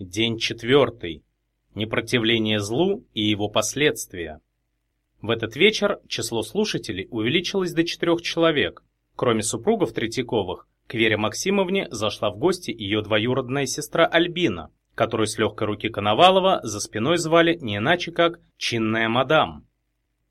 День четвертый. Непротивление злу и его последствия. В этот вечер число слушателей увеличилось до четырех человек. Кроме супругов Третьяковых, к Вере Максимовне зашла в гости ее двоюродная сестра Альбина, которую с легкой руки Коновалова за спиной звали не иначе как «чинная мадам».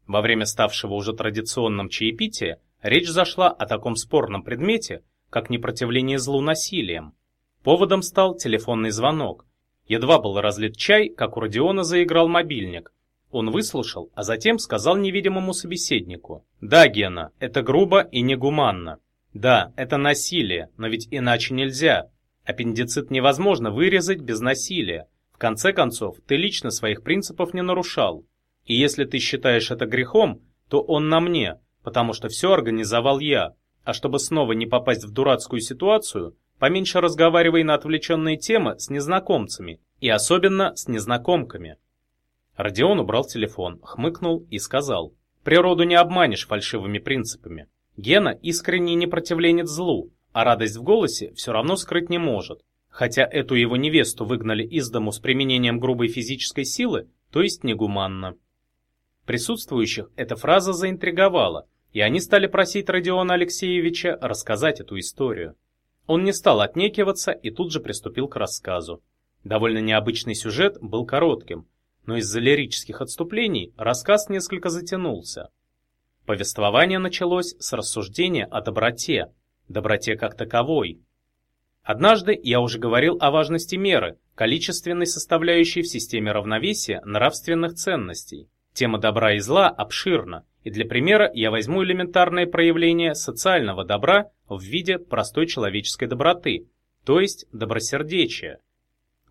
Во время ставшего уже традиционным чаепития речь зашла о таком спорном предмете, как непротивление злу насилием. Поводом стал телефонный звонок, Едва был разлит чай, как у Родиона заиграл мобильник. Он выслушал, а затем сказал невидимому собеседнику. «Да, Гена, это грубо и негуманно. Да, это насилие, но ведь иначе нельзя. Аппендицит невозможно вырезать без насилия. В конце концов, ты лично своих принципов не нарушал. И если ты считаешь это грехом, то он на мне, потому что все организовал я. А чтобы снова не попасть в дурацкую ситуацию, Поменьше разговаривай на отвлеченные темы с незнакомцами, и особенно с незнакомками. Родион убрал телефон, хмыкнул и сказал, «Природу не обманешь фальшивыми принципами. Гена искренний непротивленец злу, а радость в голосе все равно скрыть не может. Хотя эту его невесту выгнали из дому с применением грубой физической силы, то есть негуманно. Присутствующих эта фраза заинтриговала, и они стали просить Родиона Алексеевича рассказать эту историю. Он не стал отнекиваться и тут же приступил к рассказу. Довольно необычный сюжет был коротким, но из-за лирических отступлений рассказ несколько затянулся. Повествование началось с рассуждения о доброте, доброте как таковой. Однажды я уже говорил о важности меры, количественной составляющей в системе равновесия нравственных ценностей. Тема добра и зла обширна, и для примера я возьму элементарное проявление социального добра в виде простой человеческой доброты, то есть добросердечия.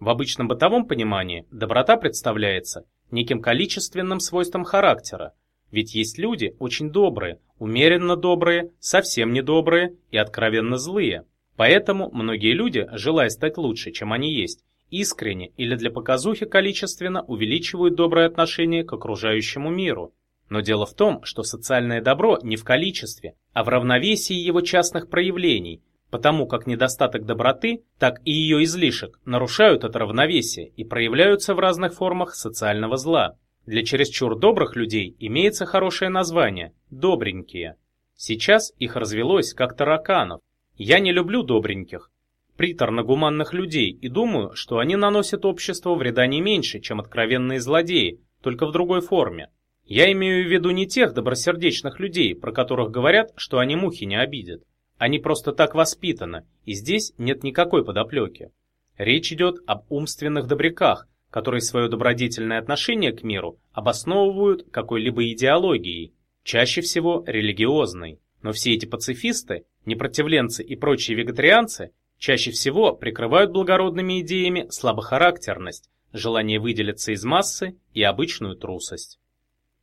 В обычном бытовом понимании доброта представляется неким количественным свойством характера, ведь есть люди очень добрые, умеренно добрые, совсем недобрые и откровенно злые. Поэтому многие люди, желая стать лучше, чем они есть, искренне или для показухи количественно увеличивают доброе отношение к окружающему миру. Но дело в том, что социальное добро не в количестве, а в равновесии его частных проявлений, потому как недостаток доброты, так и ее излишек нарушают это равновесие и проявляются в разных формах социального зла. Для чересчур добрых людей имеется хорошее название – добренькие. Сейчас их развелось как тараканов. Я не люблю добреньких, приторно-гуманных людей и думаю, что они наносят обществу вреда не меньше, чем откровенные злодеи, только в другой форме. Я имею в виду не тех добросердечных людей, про которых говорят, что они мухи не обидят. Они просто так воспитаны, и здесь нет никакой подоплеки. Речь идет об умственных добряках, которые свое добродетельное отношение к миру обосновывают какой-либо идеологией, чаще всего религиозной. Но все эти пацифисты, непротивленцы и прочие вегетарианцы чаще всего прикрывают благородными идеями слабохарактерность, желание выделиться из массы и обычную трусость.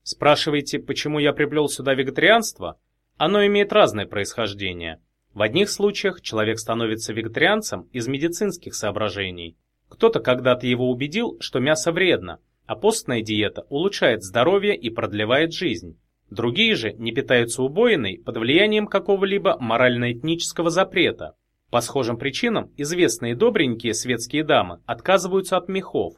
Спрашиваете, почему я приплел сюда вегетарианство? Оно имеет разное происхождение. В одних случаях человек становится вегетарианцем из медицинских соображений. Кто-то когда-то его убедил, что мясо вредно, а постная диета улучшает здоровье и продлевает жизнь. Другие же не питаются убоиной под влиянием какого-либо морально-этнического запрета. По схожим причинам известные добренькие светские дамы отказываются от мехов,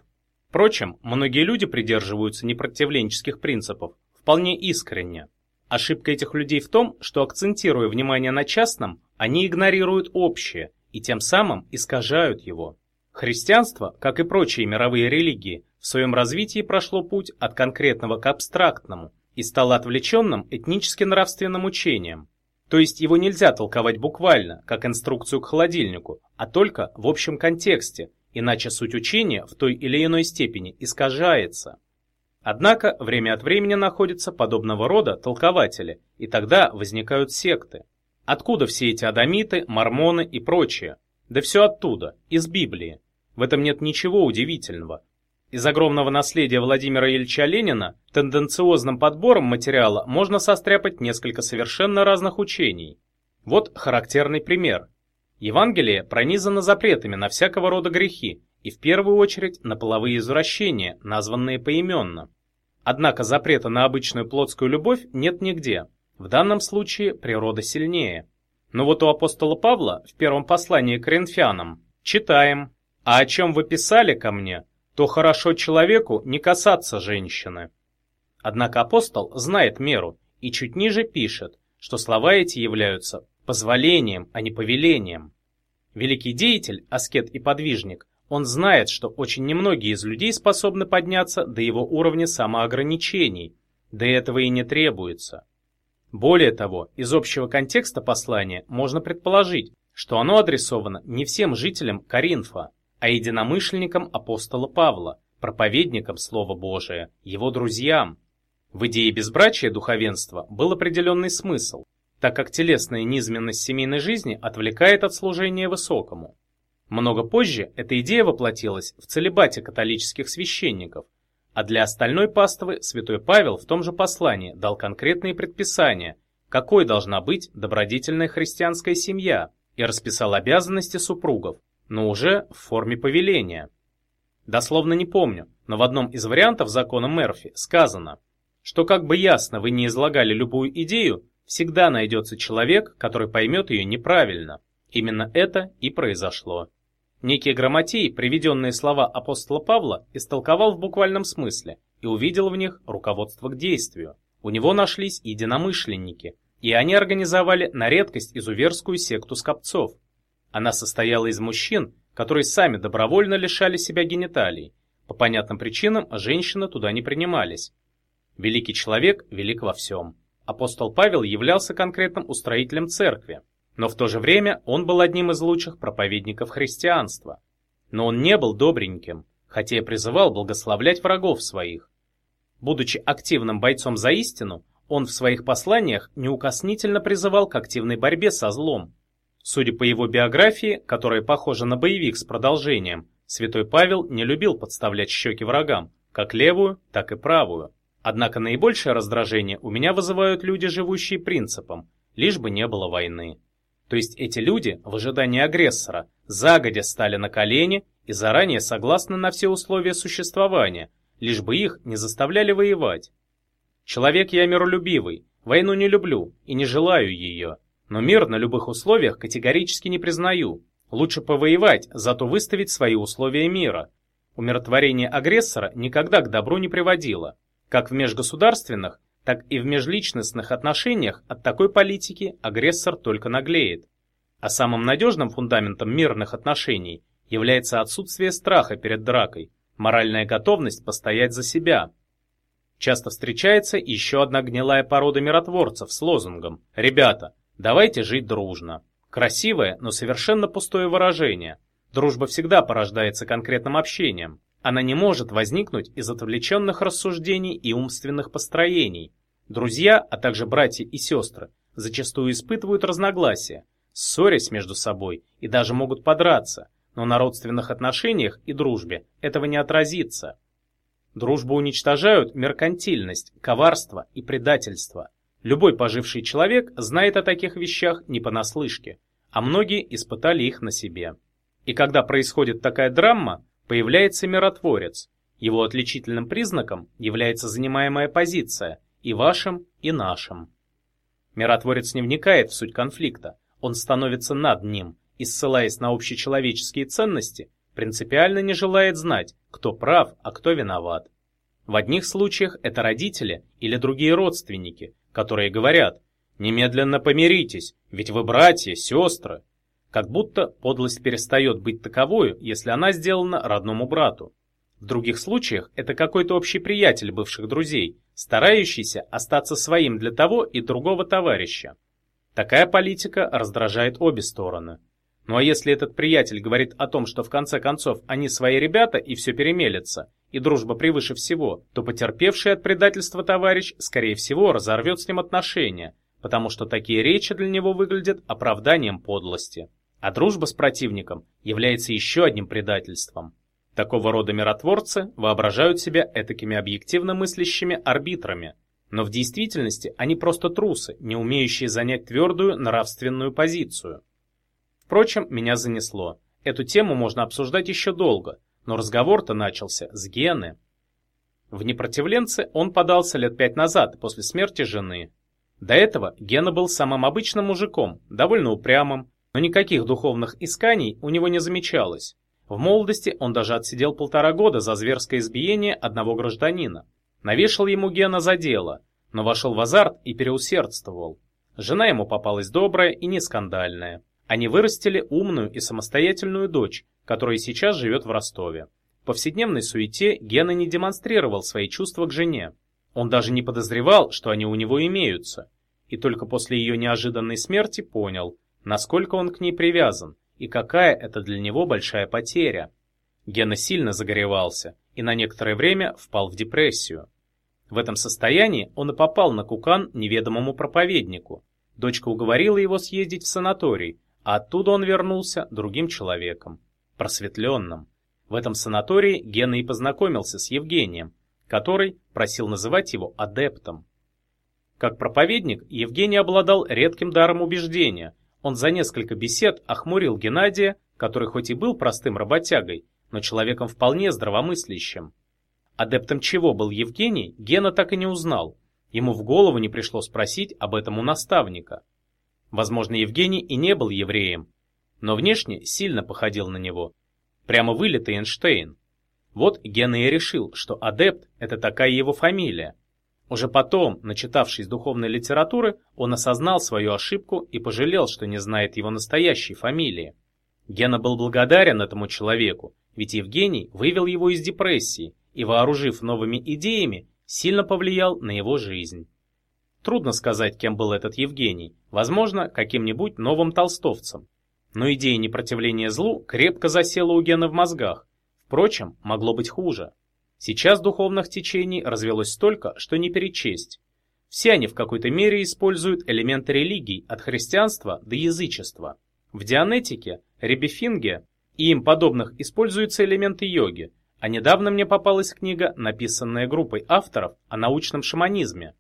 Впрочем, многие люди придерживаются непротивленческих принципов вполне искренне. Ошибка этих людей в том, что акцентируя внимание на частном, они игнорируют общее и тем самым искажают его. Христианство, как и прочие мировые религии, в своем развитии прошло путь от конкретного к абстрактному и стало отвлеченным этнически-нравственным учением. То есть его нельзя толковать буквально, как инструкцию к холодильнику, а только в общем контексте, иначе суть учения в той или иной степени искажается. Однако время от времени находятся подобного рода толкователи, и тогда возникают секты. Откуда все эти адамиты, мормоны и прочее? Да все оттуда, из Библии. В этом нет ничего удивительного. Из огромного наследия Владимира Ильича Ленина тенденциозным подбором материала можно состряпать несколько совершенно разных учений. Вот характерный пример. Евангелие пронизано запретами на всякого рода грехи, и в первую очередь на половые извращения, названные поименно. Однако запрета на обычную плотскую любовь нет нигде. В данном случае природа сильнее. Но вот у апостола Павла в первом послании к Коринфянам читаем А о чем вы писали ко мне, то хорошо человеку не касаться женщины. Однако апостол знает меру и чуть ниже пишет, что слова эти являются позволением, а не повелением. Великий деятель, аскет и подвижник, он знает, что очень немногие из людей способны подняться до его уровня самоограничений, да этого и не требуется. Более того, из общего контекста послания можно предположить, что оно адресовано не всем жителям Коринфа, а единомышленникам апостола Павла, проповедникам Слова Божия, его друзьям. В идее безбрачия духовенства был определенный смысл, так как телесная низменность семейной жизни отвлекает от служения высокому. Много позже эта идея воплотилась в целебате католических священников, а для остальной паствы святой Павел в том же послании дал конкретные предписания, какой должна быть добродетельная христианская семья, и расписал обязанности супругов, но уже в форме повеления. Дословно не помню, но в одном из вариантов закона Мерфи сказано, что как бы ясно вы не излагали любую идею, всегда найдется человек, который поймет ее неправильно. Именно это и произошло. Некий грамотей приведенные слова апостола Павла истолковал в буквальном смысле и увидел в них руководство к действию. У него нашлись единомышленники, и они организовали на редкость изуверскую секту скопцов. Она состояла из мужчин, которые сами добровольно лишали себя гениталий. По понятным причинам женщины туда не принимались. Великий человек велик во всем. Апостол Павел являлся конкретным устроителем церкви, но в то же время он был одним из лучших проповедников христианства. Но он не был добреньким, хотя и призывал благословлять врагов своих. Будучи активным бойцом за истину, он в своих посланиях неукоснительно призывал к активной борьбе со злом. Судя по его биографии, которая похожа на боевик с продолжением, святой Павел не любил подставлять щеки врагам, как левую, так и правую. Однако наибольшее раздражение у меня вызывают люди, живущие принципом, лишь бы не было войны. То есть эти люди, в ожидании агрессора, загодя стали на колени и заранее согласны на все условия существования, лишь бы их не заставляли воевать. Человек я миролюбивый, войну не люблю и не желаю ее, но мир на любых условиях категорически не признаю. Лучше повоевать, зато выставить свои условия мира. Умиротворение агрессора никогда к добру не приводило. Как в межгосударственных, так и в межличностных отношениях от такой политики агрессор только наглеет. А самым надежным фундаментом мирных отношений является отсутствие страха перед дракой, моральная готовность постоять за себя. Часто встречается еще одна гнилая порода миротворцев с лозунгом «Ребята, давайте жить дружно». Красивое, но совершенно пустое выражение. Дружба всегда порождается конкретным общением. Она не может возникнуть из отвлеченных рассуждений и умственных построений. Друзья, а также братья и сестры, зачастую испытывают разногласия, ссорясь между собой и даже могут подраться, но на родственных отношениях и дружбе этого не отразится. Дружбу уничтожают меркантильность, коварство и предательство. Любой поживший человек знает о таких вещах не понаслышке, а многие испытали их на себе. И когда происходит такая драма, Появляется миротворец. Его отличительным признаком является занимаемая позиция и вашим, и нашим. Миротворец не вникает в суть конфликта, он становится над ним и, ссылаясь на общечеловеческие ценности, принципиально не желает знать, кто прав, а кто виноват. В одних случаях это родители или другие родственники, которые говорят «немедленно помиритесь, ведь вы братья, сестры», как будто подлость перестает быть таковой, если она сделана родному брату. В других случаях это какой-то общий приятель бывших друзей, старающийся остаться своим для того и другого товарища. Такая политика раздражает обе стороны. Ну а если этот приятель говорит о том, что в конце концов они свои ребята и все перемелется, и дружба превыше всего, то потерпевший от предательства товарищ, скорее всего, разорвет с ним отношения, потому что такие речи для него выглядят оправданием подлости. А дружба с противником является еще одним предательством. Такого рода миротворцы воображают себя этакими объективно мыслящими арбитрами, но в действительности они просто трусы, не умеющие занять твердую нравственную позицию. Впрочем, меня занесло. Эту тему можно обсуждать еще долго, но разговор-то начался с Гены. В непротивленцы он подался лет пять назад, после смерти жены. До этого Гена был самым обычным мужиком, довольно упрямым, но никаких духовных исканий у него не замечалось. В молодости он даже отсидел полтора года за зверское избиение одного гражданина. Навешал ему Гена за дело, но вошел в азарт и переусердствовал. Жена ему попалась добрая и не скандальная. Они вырастили умную и самостоятельную дочь, которая сейчас живет в Ростове. В повседневной суете Гена не демонстрировал свои чувства к жене. Он даже не подозревал, что они у него имеются. И только после ее неожиданной смерти понял, насколько он к ней привязан и какая это для него большая потеря. Гена сильно загоревался и на некоторое время впал в депрессию. В этом состоянии он и попал на кукан неведомому проповеднику. Дочка уговорила его съездить в санаторий, а оттуда он вернулся другим человеком, просветленным. В этом санатории Гена и познакомился с Евгением, который просил называть его адептом. Как проповедник Евгений обладал редким даром убеждения – он за несколько бесед охмурил Геннадия, который хоть и был простым работягой, но человеком вполне здравомыслящим. Адептом чего был Евгений, Гена так и не узнал. Ему в голову не пришло спросить об этом у наставника. Возможно, Евгений и не был евреем, но внешне сильно походил на него. Прямо вылитый Эйнштейн. Вот Гена и решил, что адепт – это такая его фамилия, уже потом, начитавшись духовной литературы, он осознал свою ошибку и пожалел, что не знает его настоящей фамилии. Гена был благодарен этому человеку, ведь Евгений вывел его из депрессии и, вооружив новыми идеями, сильно повлиял на его жизнь. Трудно сказать, кем был этот Евгений, возможно, каким-нибудь новым толстовцем. Но идея непротивления злу крепко засела у Гена в мозгах. Впрочем, могло быть хуже. Сейчас духовных течений развелось столько, что не перечесть. Все они в какой-то мере используют элементы религий от христианства до язычества. В дианетике, ребефинге и им подобных используются элементы йоги, а недавно мне попалась книга, написанная группой авторов о научном шаманизме.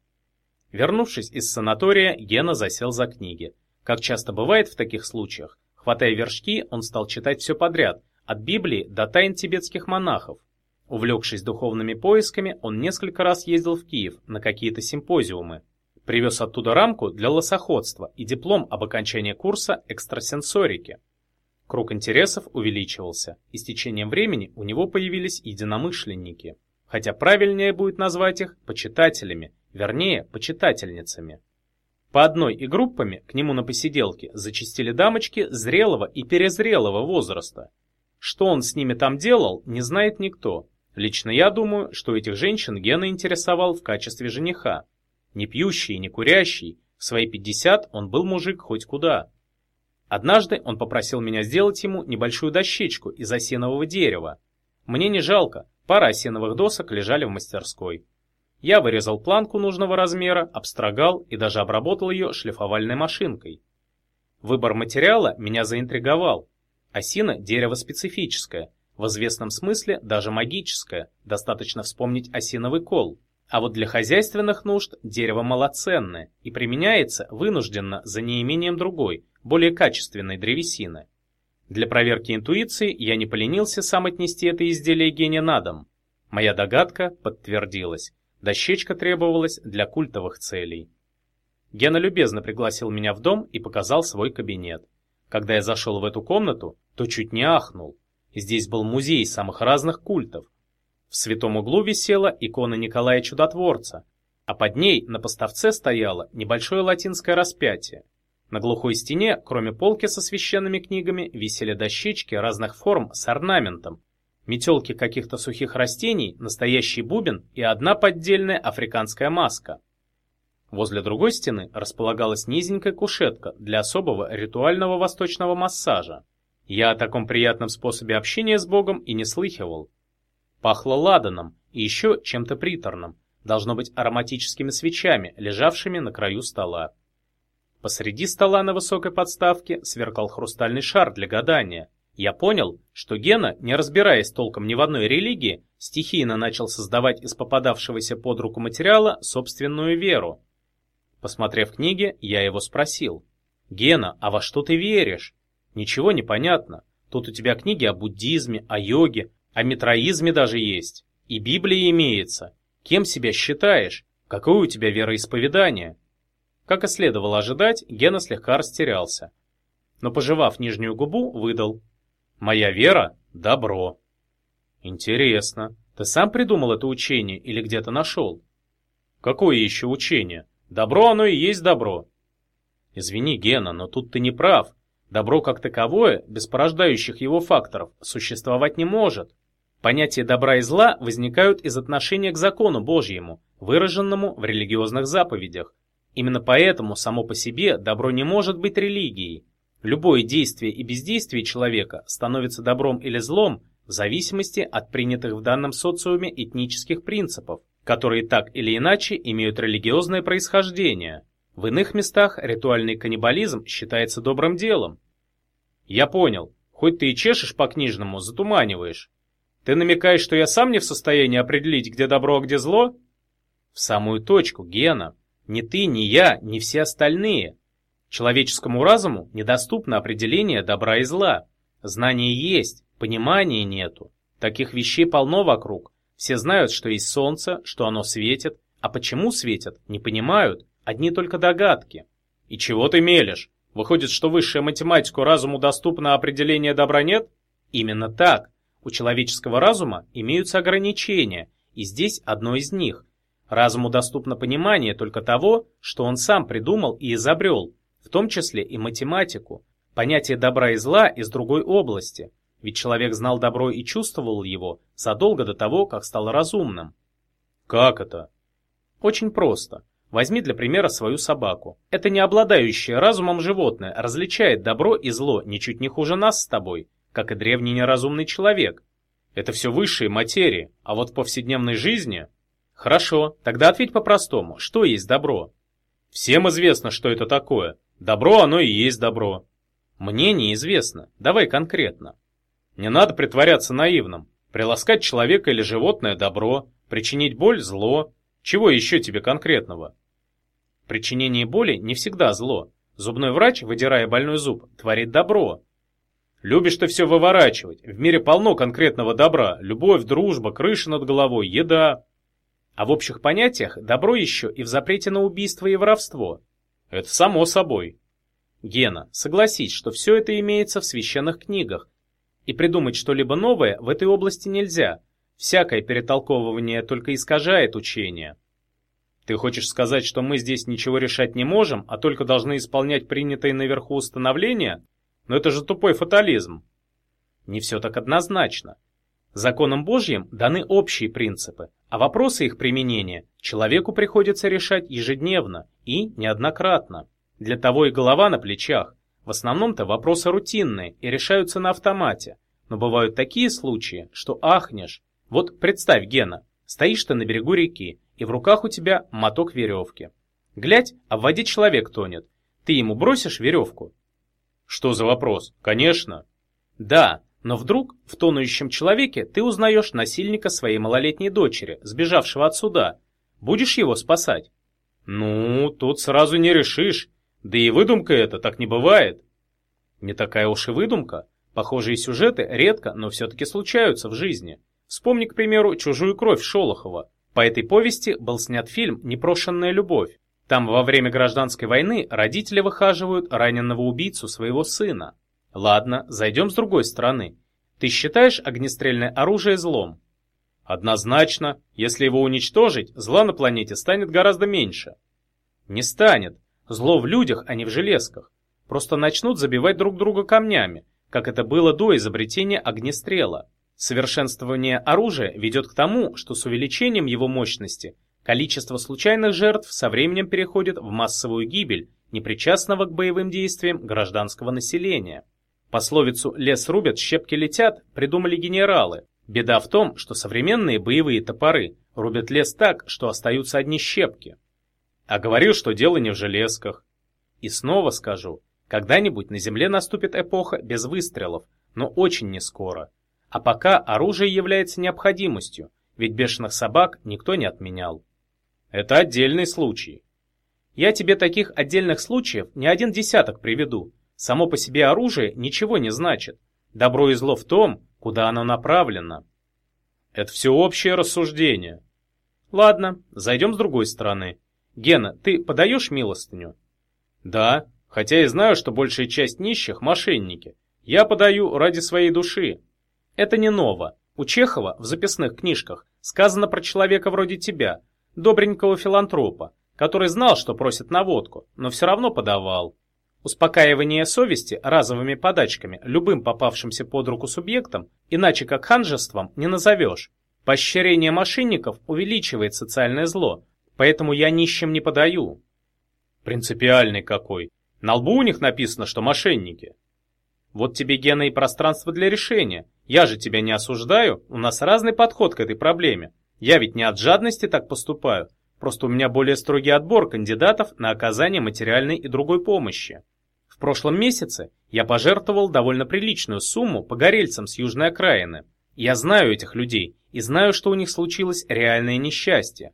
Вернувшись из санатория, Гена засел за книги. Как часто бывает в таких случаях, хватая вершки, он стал читать все подряд, от Библии до тайн тибетских монахов. Увлекшись духовными поисками, он несколько раз ездил в Киев на какие-то симпозиумы. Привез оттуда рамку для лосоходства и диплом об окончании курса экстрасенсорики. Круг интересов увеличивался, и с течением времени у него появились единомышленники. Хотя правильнее будет назвать их почитателями, вернее, почитательницами. По одной и группами к нему на посиделке зачастили дамочки зрелого и перезрелого возраста. Что он с ними там делал, не знает никто, Лично я думаю, что этих женщин Гена интересовал в качестве жениха. Не пьющий, не курящий, в свои 50 он был мужик хоть куда. Однажды он попросил меня сделать ему небольшую дощечку из осинового дерева. Мне не жалко, пара осиновых досок лежали в мастерской. Я вырезал планку нужного размера, обстрогал и даже обработал ее шлифовальной машинкой. Выбор материала меня заинтриговал. Осина – дерево специфическое, в известном смысле даже магическое, достаточно вспомнить осиновый кол. А вот для хозяйственных нужд дерево малоценное и применяется вынужденно за неимением другой, более качественной древесины. Для проверки интуиции я не поленился сам отнести это изделие гения на дом. Моя догадка подтвердилась. Дощечка требовалась для культовых целей. Гена любезно пригласил меня в дом и показал свой кабинет. Когда я зашел в эту комнату, то чуть не ахнул. Здесь был музей самых разных культов. В святом углу висела икона Николая Чудотворца, а под ней на поставце стояло небольшое латинское распятие. На глухой стене, кроме полки со священными книгами, висели дощечки разных форм с орнаментом, метелки каких-то сухих растений, настоящий бубен и одна поддельная африканская маска. Возле другой стены располагалась низенькая кушетка для особого ритуального восточного массажа. Я о таком приятном способе общения с Богом и не слыхивал. Пахло ладаном и еще чем-то приторным, должно быть ароматическими свечами, лежавшими на краю стола. Посреди стола на высокой подставке сверкал хрустальный шар для гадания. Я понял, что Гена, не разбираясь толком ни в одной религии, стихийно начал создавать из попадавшегося под руку материала собственную веру. Посмотрев книги, я его спросил. «Гена, а во что ты веришь?» Ничего не понятно. Тут у тебя книги о буддизме, о йоге, о метроизме даже есть. И Библия имеется. Кем себя считаешь? Какое у тебя вероисповедание? Как и следовало ожидать, Гена слегка растерялся. Но, пожевав нижнюю губу, выдал. Моя вера – Добро. Интересно. Ты сам придумал это учение или где-то нашел? Какое еще учение? Добро оно и есть добро. Извини, Гена, но тут ты не прав. Добро как таковое, без порождающих его факторов, существовать не может. Понятия добра и зла возникают из отношения к закону Божьему, выраженному в религиозных заповедях. Именно поэтому само по себе добро не может быть религией. Любое действие и бездействие человека становится добром или злом в зависимости от принятых в данном социуме этнических принципов, которые так или иначе имеют религиозное происхождение. В иных местах ритуальный каннибализм считается добрым делом. Я понял, хоть ты и чешешь по-книжному, затуманиваешь. Ты намекаешь, что я сам не в состоянии определить, где добро, а где зло? В самую точку, Гена. Ни ты, ни я, ни все остальные. Человеческому разуму недоступно определение добра и зла. Знание есть, понимания нету. Таких вещей полно вокруг. Все знают, что есть солнце, что оно светит, а почему светит, не понимают, одни только догадки. И чего ты мелешь? Выходит, что высшая математику разуму доступно, а определение добра нет? Именно так. У человеческого разума имеются ограничения, и здесь одно из них. Разуму доступно понимание только того, что он сам придумал и изобрел, в том числе и математику, понятие добра и зла из другой области, ведь человек знал добро и чувствовал его задолго до того, как стал разумным. Как это? Очень просто. Возьми для примера свою собаку. Это не обладающее разумом животное различает добро и зло ничуть не хуже нас с тобой, как и древний неразумный человек. Это все высшие материи, а вот в повседневной жизни... Хорошо, тогда ответь по-простому, что есть добро? Всем известно, что это такое. Добро оно и есть добро. Мне неизвестно, давай конкретно. Не надо притворяться наивным. Приласкать человека или животное – добро, причинить боль – зло. Чего еще тебе конкретного? Причинение боли не всегда зло. Зубной врач, выдирая больной зуб, творит добро. Любишь ты все выворачивать. В мире полно конкретного добра. Любовь, дружба, крыша над головой, еда. А в общих понятиях добро еще и в запрете на убийство и воровство. Это само собой. Гена, согласись, что все это имеется в священных книгах. И придумать что-либо новое в этой области нельзя. Всякое перетолковывание только искажает учение. Ты хочешь сказать, что мы здесь ничего решать не можем, а только должны исполнять принятые наверху установления? Но это же тупой фатализм. Не все так однозначно. Законам Божьим даны общие принципы, а вопросы их применения человеку приходится решать ежедневно и неоднократно. Для того и голова на плечах. В основном-то вопросы рутинные и решаются на автомате. Но бывают такие случаи, что ахнешь. Вот представь, Гена, стоишь ты на берегу реки, и в руках у тебя моток веревки. Глядь, а в воде человек тонет. Ты ему бросишь веревку, что за вопрос? Конечно. Да, но вдруг в тонущем человеке ты узнаешь насильника своей малолетней дочери, сбежавшего от суда. Будешь его спасать? Ну, тут сразу не решишь. Да и выдумка это так не бывает. Не такая уж и выдумка. Похожие сюжеты редко, но все-таки случаются в жизни. Вспомни, к примеру, «Чужую кровь» Шолохова. По этой повести был снят фильм «Непрошенная любовь». Там во время гражданской войны родители выхаживают раненого убийцу своего сына. Ладно, зайдем с другой стороны. Ты считаешь огнестрельное оружие злом? Однозначно, если его уничтожить, зла на планете станет гораздо меньше. Не станет. Зло в людях, а не в железках. Просто начнут забивать друг друга камнями, как это было до изобретения огнестрела. Совершенствование оружия ведет к тому, что с увеличением его мощности – Количество случайных жертв со временем переходит в массовую гибель непричастного к боевым действиям гражданского населения. Пословицу «лес рубят, щепки летят» придумали генералы. Беда в том, что современные боевые топоры рубят лес так, что остаются одни щепки. А говорил, что дело не в железках. И снова скажу, когда-нибудь на Земле наступит эпоха без выстрелов, но очень не скоро. А пока оружие является необходимостью, ведь бешеных собак никто не отменял. Это отдельный случай. Я тебе таких отдельных случаев не один десяток приведу. Само по себе оружие ничего не значит. Добро и зло в том, куда оно направлено. Это все общее рассуждение. Ладно, зайдем с другой стороны. Гена, ты подаешь милостыню? Да, хотя и знаю, что большая часть нищих – мошенники. Я подаю ради своей души. Это не ново. У Чехова в записных книжках сказано про человека вроде тебя, добренького филантропа, который знал, что просит на водку, но все равно подавал. Успокаивание совести разовыми подачками любым попавшимся под руку субъектом, иначе как ханжеством, не назовешь. Поощрение мошенников увеличивает социальное зло, поэтому я нищим не подаю. Принципиальный какой. На лбу у них написано, что мошенники. Вот тебе, Гена, и пространство для решения. Я же тебя не осуждаю, у нас разный подход к этой проблеме. Я ведь не от жадности так поступаю, просто у меня более строгий отбор кандидатов на оказание материальной и другой помощи. В прошлом месяце я пожертвовал довольно приличную сумму погорельцам с южной окраины. Я знаю этих людей и знаю, что у них случилось реальное несчастье.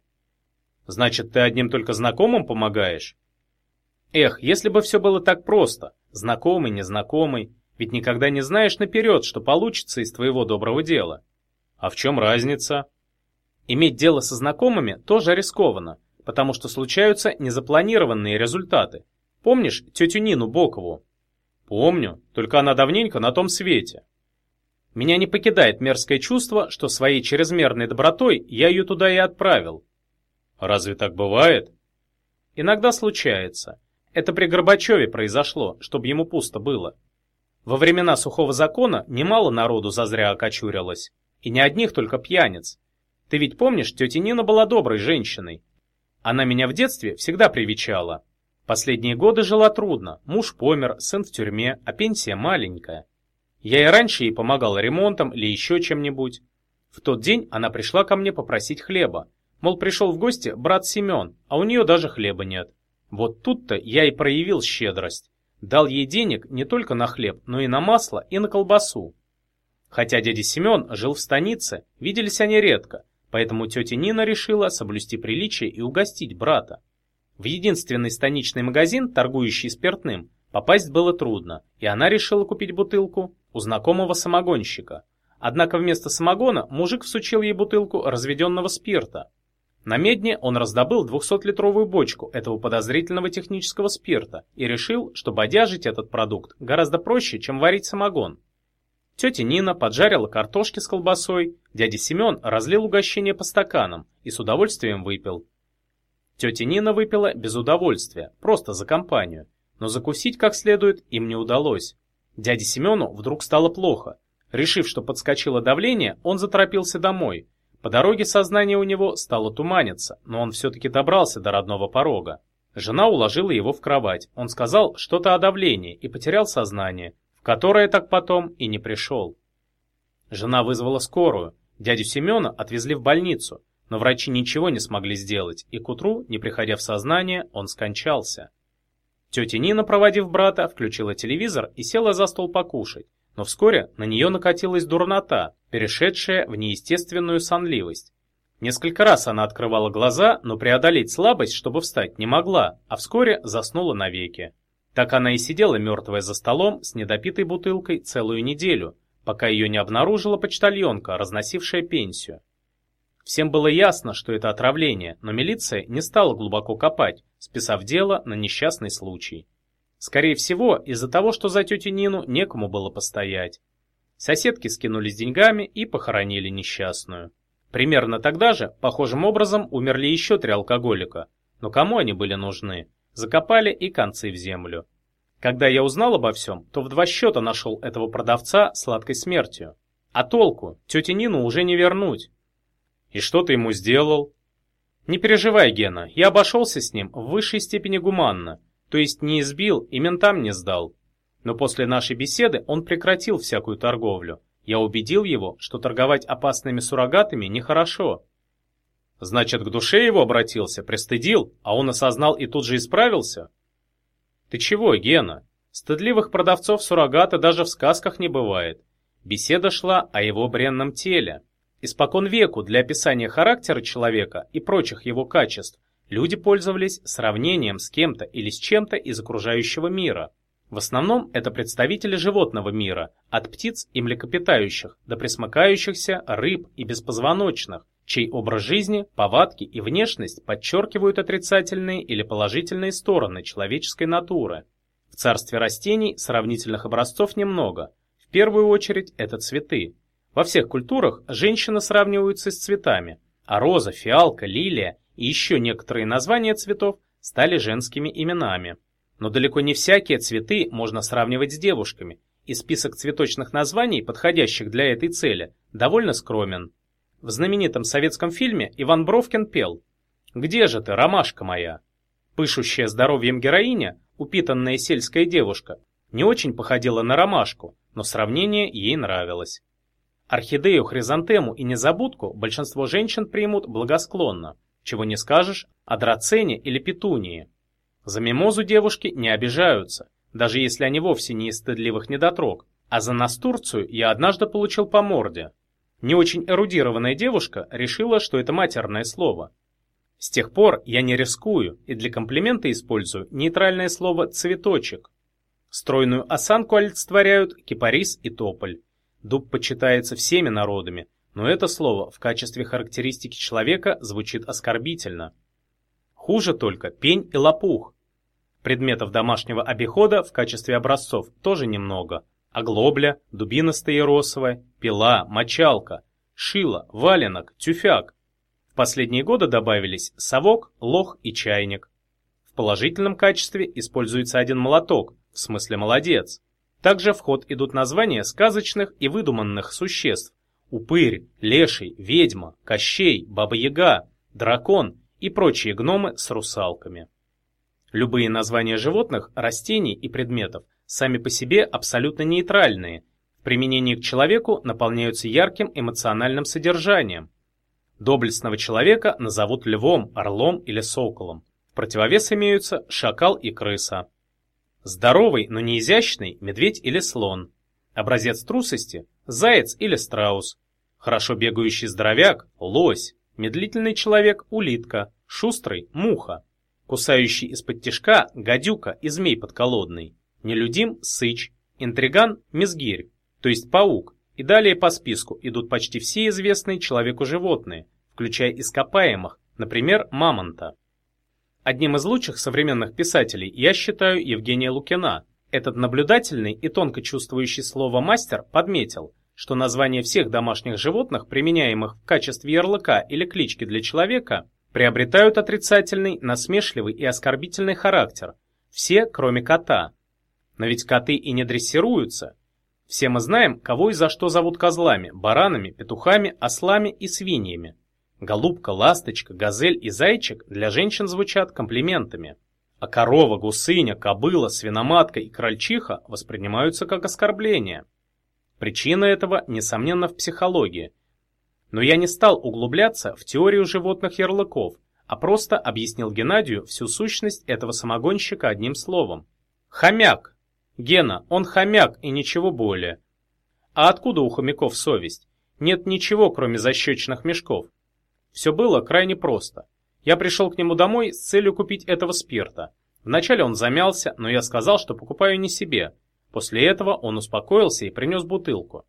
Значит, ты одним только знакомым помогаешь? Эх, если бы все было так просто, знакомый, незнакомый, ведь никогда не знаешь наперед, что получится из твоего доброго дела. А в чем разница? Иметь дело со знакомыми тоже рискованно, потому что случаются незапланированные результаты. Помнишь тетю Нину Бокову? Помню, только она давненько на том свете. Меня не покидает мерзкое чувство, что своей чрезмерной добротой я ее туда и отправил. Разве так бывает? Иногда случается. Это при Горбачеве произошло, чтобы ему пусто было. Во времена сухого закона немало народу зазря окочурилось. И не одних только пьяниц. Ты ведь помнишь, тетя Нина была доброй женщиной. Она меня в детстве всегда привечала. Последние годы жила трудно. Муж помер, сын в тюрьме, а пенсия маленькая. Я и раньше ей помогал ремонтом или еще чем-нибудь. В тот день она пришла ко мне попросить хлеба. Мол, пришел в гости брат Семен, а у нее даже хлеба нет. Вот тут-то я и проявил щедрость. Дал ей денег не только на хлеб, но и на масло и на колбасу. Хотя дядя Семен жил в станице, виделись они редко, поэтому тетя Нина решила соблюсти приличие и угостить брата. В единственный станичный магазин, торгующий спиртным, попасть было трудно, и она решила купить бутылку у знакомого самогонщика. Однако вместо самогона мужик всучил ей бутылку разведенного спирта. На медне он раздобыл 200-литровую бочку этого подозрительного технического спирта и решил, что бодяжить этот продукт гораздо проще, чем варить самогон. Тетя Нина поджарила картошки с колбасой, дядя Семен разлил угощение по стаканам и с удовольствием выпил. Тетя Нина выпила без удовольствия, просто за компанию, но закусить как следует им не удалось. Дяде Семену вдруг стало плохо. Решив, что подскочило давление, он заторопился домой, по дороге сознание у него стало туманиться, но он все-таки добрался до родного порога. Жена уложила его в кровать. Он сказал что-то о давлении и потерял сознание, в которое так потом и не пришел. Жена вызвала скорую. Дядю Семена отвезли в больницу, но врачи ничего не смогли сделать, и к утру, не приходя в сознание, он скончался. Тетя Нина, проводив брата, включила телевизор и села за стол покушать. Но вскоре на нее накатилась дурнота, перешедшая в неестественную сонливость. Несколько раз она открывала глаза, но преодолеть слабость, чтобы встать, не могла, а вскоре заснула навеки. Так она и сидела мертвая за столом с недопитой бутылкой целую неделю, пока ее не обнаружила почтальонка, разносившая пенсию. Всем было ясно, что это отравление, но милиция не стала глубоко копать, списав дело на несчастный случай. Скорее всего, из-за того, что за тетю Нину некому было постоять. Соседки скинулись деньгами и похоронили несчастную. Примерно тогда же, похожим образом, умерли еще три алкоголика. Но кому они были нужны? Закопали и концы в землю. Когда я узнал обо всем, то в два счета нашел этого продавца сладкой смертью. А толку? Тетю Нину уже не вернуть. И что ты ему сделал? Не переживай, Гена, я обошелся с ним в высшей степени гуманно. То есть не избил и ментам не сдал. Но после нашей беседы он прекратил всякую торговлю. Я убедил его, что торговать опасными суррогатами нехорошо. Значит, к душе его обратился, пристыдил, а он осознал и тут же исправился? Ты чего, Гена? Стыдливых продавцов суррогата даже в сказках не бывает. Беседа шла о его бренном теле. Испокон веку для описания характера человека и прочих его качеств Люди пользовались сравнением с кем-то или с чем-то из окружающего мира. В основном это представители животного мира, от птиц и млекопитающих до пресмыкающихся рыб и беспозвоночных, чей образ жизни, повадки и внешность подчеркивают отрицательные или положительные стороны человеческой натуры. В царстве растений сравнительных образцов немного. В первую очередь это цветы. Во всех культурах женщины сравниваются с цветами, а роза, фиалка, лилия и еще некоторые названия цветов стали женскими именами. Но далеко не всякие цветы можно сравнивать с девушками, и список цветочных названий, подходящих для этой цели, довольно скромен. В знаменитом советском фильме Иван Бровкин пел «Где же ты, ромашка моя?» Пышущая здоровьем героиня, упитанная сельская девушка, не очень походила на ромашку, но сравнение ей нравилось. Орхидею, хризантему и незабудку большинство женщин примут благосклонно, чего не скажешь о драцене или петунии. За мимозу девушки не обижаются, даже если они вовсе не из стыдливых недотрог, а за настурцию я однажды получил по морде. Не очень эрудированная девушка решила, что это матерное слово. С тех пор я не рискую и для комплимента использую нейтральное слово «цветочек». Стройную осанку олицетворяют кипарис и тополь. Дуб почитается всеми народами, но это слово в качестве характеристики человека звучит оскорбительно. Хуже только пень и лопух. Предметов домашнего обихода в качестве образцов тоже немного. Оглобля, дубина стаиросовая, пила, мочалка, шило, валенок, тюфяк. В последние годы добавились совок, лох и чайник. В положительном качестве используется один молоток, в смысле молодец. Также в ход идут названия сказочных и выдуманных существ. Упырь, леший, ведьма, кощей, баба-яга, дракон и прочие гномы с русалками. Любые названия животных, растений и предметов сами по себе абсолютно нейтральные, в применении к человеку наполняются ярким эмоциональным содержанием. Доблестного человека назовут львом, орлом или соколом. В противовес имеются шакал и крыса. Здоровый, но не изящный – медведь или слон. Образец трусости – заяц или страус. Хорошо бегающий здоровяк – лось. Медлительный человек – улитка. Шустрый – муха кусающий из-под тишка гадюка и змей подколодный, нелюдим – сыч, интриган – мезгирь, то есть паук, и далее по списку идут почти все известные человеку животные, включая ископаемых, например, мамонта. Одним из лучших современных писателей я считаю Евгения Лукина. Этот наблюдательный и тонко чувствующий слово мастер подметил, что название всех домашних животных, применяемых в качестве ярлыка или клички для человека, приобретают отрицательный, насмешливый и оскорбительный характер. Все, кроме кота. Но ведь коты и не дрессируются. Все мы знаем, кого и за что зовут козлами, баранами, петухами, ослами и свиньями. Голубка, ласточка, газель и зайчик для женщин звучат комплиментами. А корова, гусыня, кобыла, свиноматка и крольчиха воспринимаются как оскорбления. Причина этого, несомненно, в психологии – но я не стал углубляться в теорию животных ярлыков, а просто объяснил Геннадию всю сущность этого самогонщика одним словом. Хомяк. Гена, он хомяк и ничего более. А откуда у хомяков совесть? Нет ничего, кроме защечных мешков. Все было крайне просто. Я пришел к нему домой с целью купить этого спирта. Вначале он замялся, но я сказал, что покупаю не себе. После этого он успокоился и принес бутылку.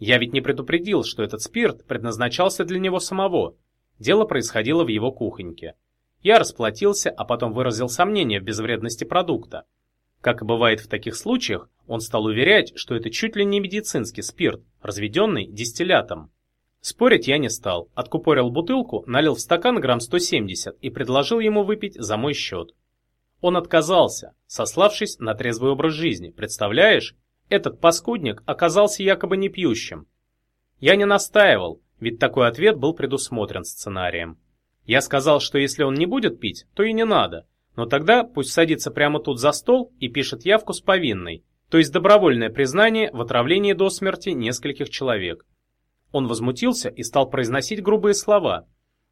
Я ведь не предупредил, что этот спирт предназначался для него самого. Дело происходило в его кухоньке. Я расплатился, а потом выразил сомнение в безвредности продукта. Как и бывает в таких случаях, он стал уверять, что это чуть ли не медицинский спирт, разведенный дистиллятом. Спорить я не стал, откупорил бутылку, налил в стакан грамм 170 и предложил ему выпить за мой счет. Он отказался, сославшись на трезвый образ жизни, представляешь? Этот паскудник оказался якобы не пьющим. Я не настаивал, ведь такой ответ был предусмотрен сценарием. Я сказал, что если он не будет пить, то и не надо, но тогда пусть садится прямо тут за стол и пишет явку с повинной, то есть добровольное признание в отравлении до смерти нескольких человек. Он возмутился и стал произносить грубые слова.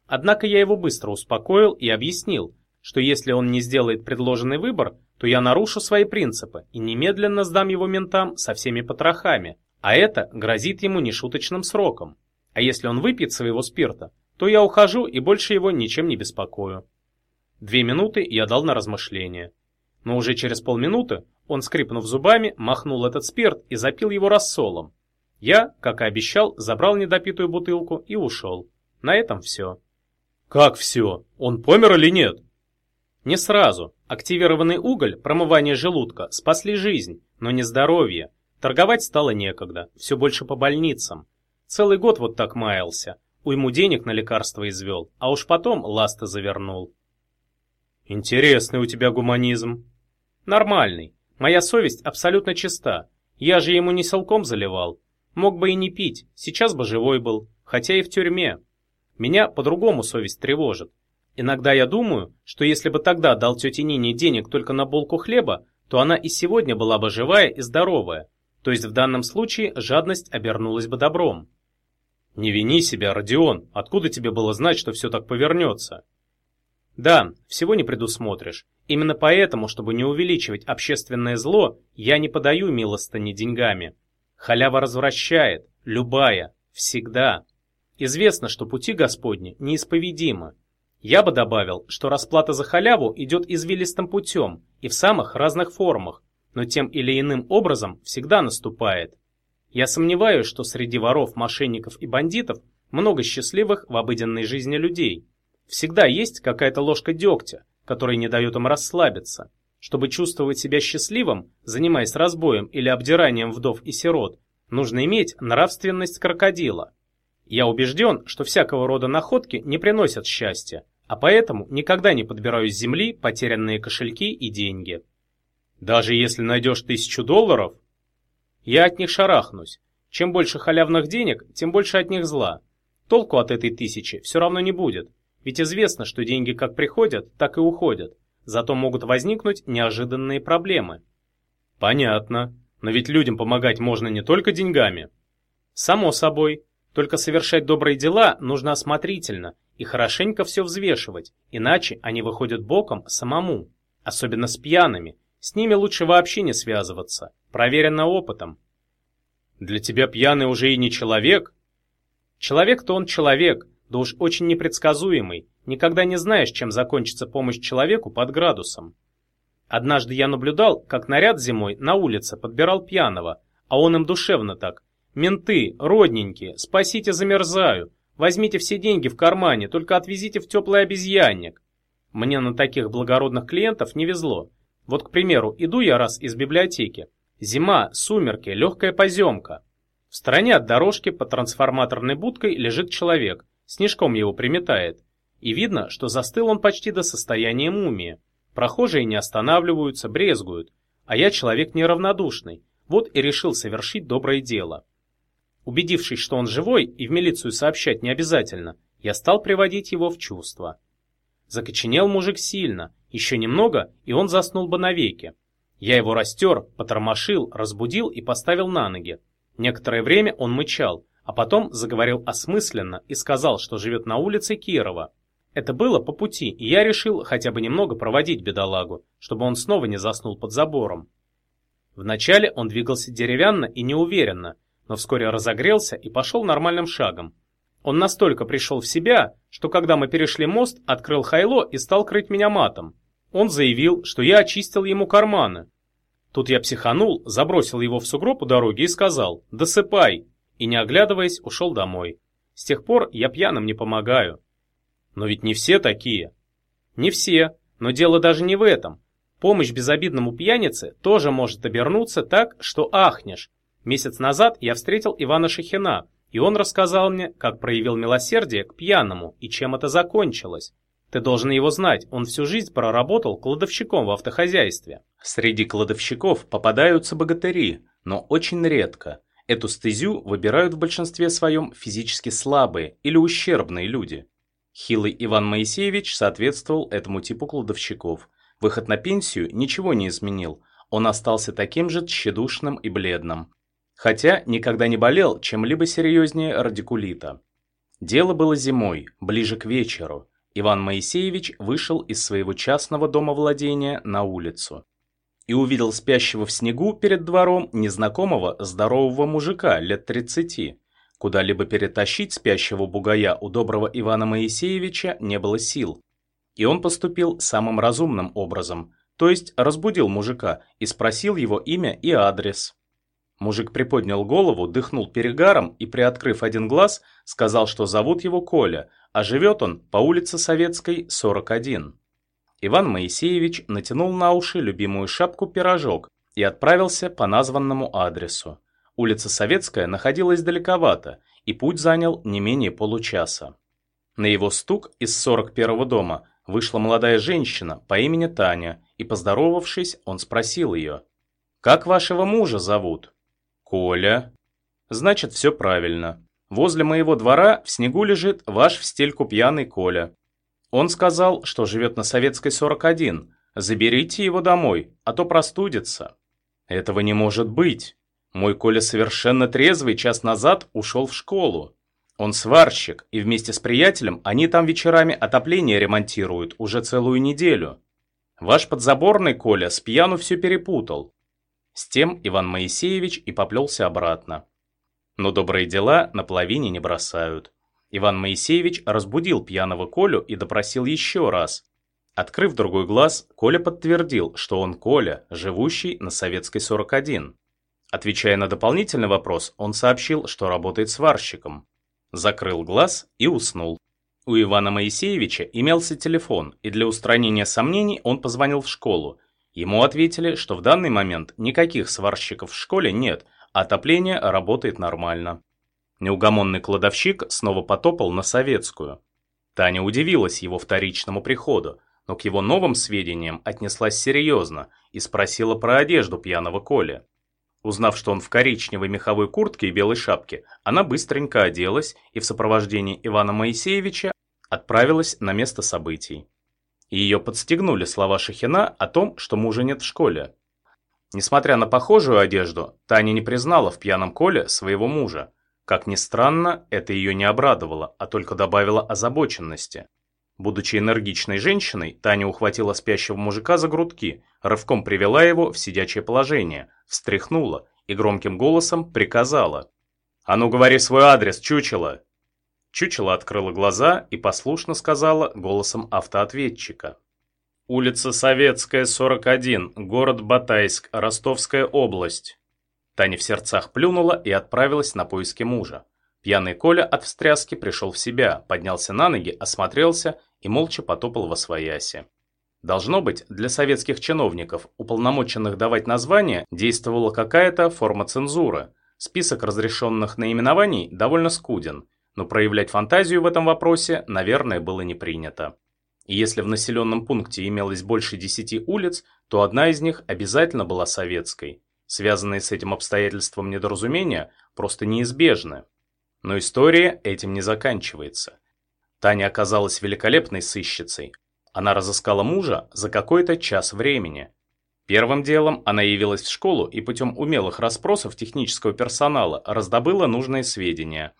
Однако я его быстро успокоил и объяснил, что если он не сделает предложенный выбор, то я нарушу свои принципы и немедленно сдам его ментам со всеми потрохами, а это грозит ему нешуточным сроком. А если он выпьет своего спирта, то я ухожу и больше его ничем не беспокою. Две минуты я дал на размышление. Но уже через полминуты он, скрипнув зубами, махнул этот спирт и запил его рассолом. Я, как и обещал, забрал недопитую бутылку и ушел. На этом все. «Как все? Он помер или нет?» Не сразу. Активированный уголь, промывание желудка спасли жизнь, но не здоровье. Торговать стало некогда, все больше по больницам. Целый год вот так маялся. Уйму денег на лекарства извел, а уж потом ласты завернул. Интересный у тебя гуманизм. Нормальный. Моя совесть абсолютно чиста. Я же ему не силком заливал. Мог бы и не пить, сейчас бы живой был, хотя и в тюрьме. Меня по-другому совесть тревожит. Иногда я думаю, что если бы тогда дал тете Нине денег только на булку хлеба, то она и сегодня была бы живая и здоровая. То есть в данном случае жадность обернулась бы добром. Не вини себя, Родион, откуда тебе было знать, что все так повернется? Да, всего не предусмотришь. Именно поэтому, чтобы не увеличивать общественное зло, я не подаю милостыни деньгами. Халява развращает, любая, всегда. Известно, что пути Господни неисповедимы. Я бы добавил, что расплата за халяву идет извилистым путем и в самых разных формах, но тем или иным образом всегда наступает. Я сомневаюсь, что среди воров, мошенников и бандитов много счастливых в обыденной жизни людей. Всегда есть какая-то ложка дегтя, который не дает им расслабиться. Чтобы чувствовать себя счастливым, занимаясь разбоем или обдиранием вдов и сирот, нужно иметь нравственность крокодила. Я убежден, что всякого рода находки не приносят счастья, а поэтому никогда не подбираю с земли потерянные кошельки и деньги. Даже если найдешь тысячу долларов, я от них шарахнусь. Чем больше халявных денег, тем больше от них зла. Толку от этой тысячи все равно не будет. Ведь известно, что деньги как приходят, так и уходят. Зато могут возникнуть неожиданные проблемы. Понятно. Но ведь людям помогать можно не только деньгами. Само собой. Только совершать добрые дела нужно осмотрительно и хорошенько все взвешивать, иначе они выходят боком самому. Особенно с пьяными. С ними лучше вообще не связываться. Проверено опытом. Для тебя пьяный уже и не человек? Человек-то он человек, да уж очень непредсказуемый, никогда не знаешь, чем закончится помощь человеку под градусом. Однажды я наблюдал, как наряд зимой на улице подбирал пьяного, а он им душевно так. «Менты, родненькие, спасите, замерзаю. Возьмите все деньги в кармане, только отвезите в теплый обезьянник». Мне на таких благородных клиентов не везло. Вот, к примеру, иду я раз из библиотеки. Зима, сумерки, легкая поземка. В стороне от дорожки под трансформаторной будкой лежит человек, снежком его приметает. И видно, что застыл он почти до состояния мумии. Прохожие не останавливаются, брезгуют. А я человек неравнодушный, вот и решил совершить доброе дело. Убедившись, что он живой и в милицию сообщать не обязательно, я стал приводить его в чувство. Закоченел мужик сильно, еще немного, и он заснул бы навеки. Я его растер, потормошил, разбудил и поставил на ноги. Некоторое время он мычал, а потом заговорил осмысленно и сказал, что живет на улице Кирова. Это было по пути, и я решил хотя бы немного проводить бедолагу, чтобы он снова не заснул под забором. Вначале он двигался деревянно и неуверенно, но вскоре разогрелся и пошел нормальным шагом. Он настолько пришел в себя, что когда мы перешли мост, открыл хайло и стал крыть меня матом. Он заявил, что я очистил ему карманы. Тут я психанул, забросил его в сугроб у дороги и сказал «Досыпай!» и, не оглядываясь, ушел домой. С тех пор я пьяным не помогаю. Но ведь не все такие. Не все, но дело даже не в этом. Помощь безобидному пьянице тоже может обернуться так, что ахнешь. Месяц назад я встретил Ивана Шахина, и он рассказал мне, как проявил милосердие к пьяному и чем это закончилось. Ты должен его знать, он всю жизнь проработал кладовщиком в автохозяйстве. Среди кладовщиков попадаются богатыри, но очень редко. Эту стезю выбирают в большинстве своем физически слабые или ущербные люди. Хилый Иван Моисеевич соответствовал этому типу кладовщиков. Выход на пенсию ничего не изменил, он остался таким же тщедушным и бледным. Хотя никогда не болел чем-либо серьезнее радикулита. Дело было зимой, ближе к вечеру. Иван Моисеевич вышел из своего частного дома владения на улицу и увидел спящего в снегу перед двором незнакомого здорового мужика лет 30. Куда-либо перетащить спящего бугая у доброго Ивана Моисеевича не было сил. И он поступил самым разумным образом, то есть разбудил мужика и спросил его имя и адрес. Мужик приподнял голову, дыхнул перегаром и, приоткрыв один глаз, сказал, что зовут его Коля, а живет он по улице Советской, 41. Иван Моисеевич натянул на уши любимую шапку-пирожок и отправился по названному адресу. Улица Советская находилась далековато, и путь занял не менее получаса. На его стук из 41-го дома вышла молодая женщина по имени Таня, и, поздоровавшись, он спросил ее, «Как вашего мужа зовут?» «Коля». «Значит, все правильно. Возле моего двора в снегу лежит ваш в стельку пьяный Коля. Он сказал, что живет на Советской 41. Заберите его домой, а то простудится». «Этого не может быть. Мой Коля совершенно трезвый час назад ушел в школу. Он сварщик, и вместе с приятелем они там вечерами отопление ремонтируют уже целую неделю. Ваш подзаборный Коля с пьяну все перепутал. С тем Иван Моисеевич и поплелся обратно. Но добрые дела на половине не бросают. Иван Моисеевич разбудил пьяного Колю и допросил еще раз. Открыв другой глаз, Коля подтвердил, что он Коля, живущий на Советской 41. Отвечая на дополнительный вопрос, он сообщил, что работает сварщиком. Закрыл глаз и уснул. У Ивана Моисеевича имелся телефон, и для устранения сомнений он позвонил в школу. Ему ответили, что в данный момент никаких сварщиков в школе нет, а отопление работает нормально. Неугомонный кладовщик снова потопал на советскую. Таня удивилась его вторичному приходу, но к его новым сведениям отнеслась серьезно и спросила про одежду пьяного Коля. Узнав, что он в коричневой меховой куртке и белой шапке, она быстренько оделась и в сопровождении Ивана Моисеевича отправилась на место событий. Ее подстегнули слова Шахина о том, что мужа нет в школе. Несмотря на похожую одежду, Таня не признала в пьяном Коле своего мужа. Как ни странно, это ее не обрадовало, а только добавило озабоченности. Будучи энергичной женщиной, Таня ухватила спящего мужика за грудки, рывком привела его в сидячее положение, встряхнула и громким голосом приказала. «А ну говори свой адрес, чучело!» Чучело открыла глаза и послушно сказала голосом автоответчика. «Улица Советская, 41, город Батайск, Ростовская область». Таня в сердцах плюнула и отправилась на поиски мужа. Пьяный Коля от встряски пришел в себя, поднялся на ноги, осмотрелся и молча потопал во свояси. Должно быть, для советских чиновников, уполномоченных давать названия, действовала какая-то форма цензуры. Список разрешенных наименований довольно скуден, но проявлять фантазию в этом вопросе, наверное, было не принято. И если в населенном пункте имелось больше десяти улиц, то одна из них обязательно была советской. Связанные с этим обстоятельством недоразумения просто неизбежны. Но история этим не заканчивается. Таня оказалась великолепной сыщицей. Она разыскала мужа за какой-то час времени. Первым делом она явилась в школу и путем умелых расспросов технического персонала раздобыла нужные сведения.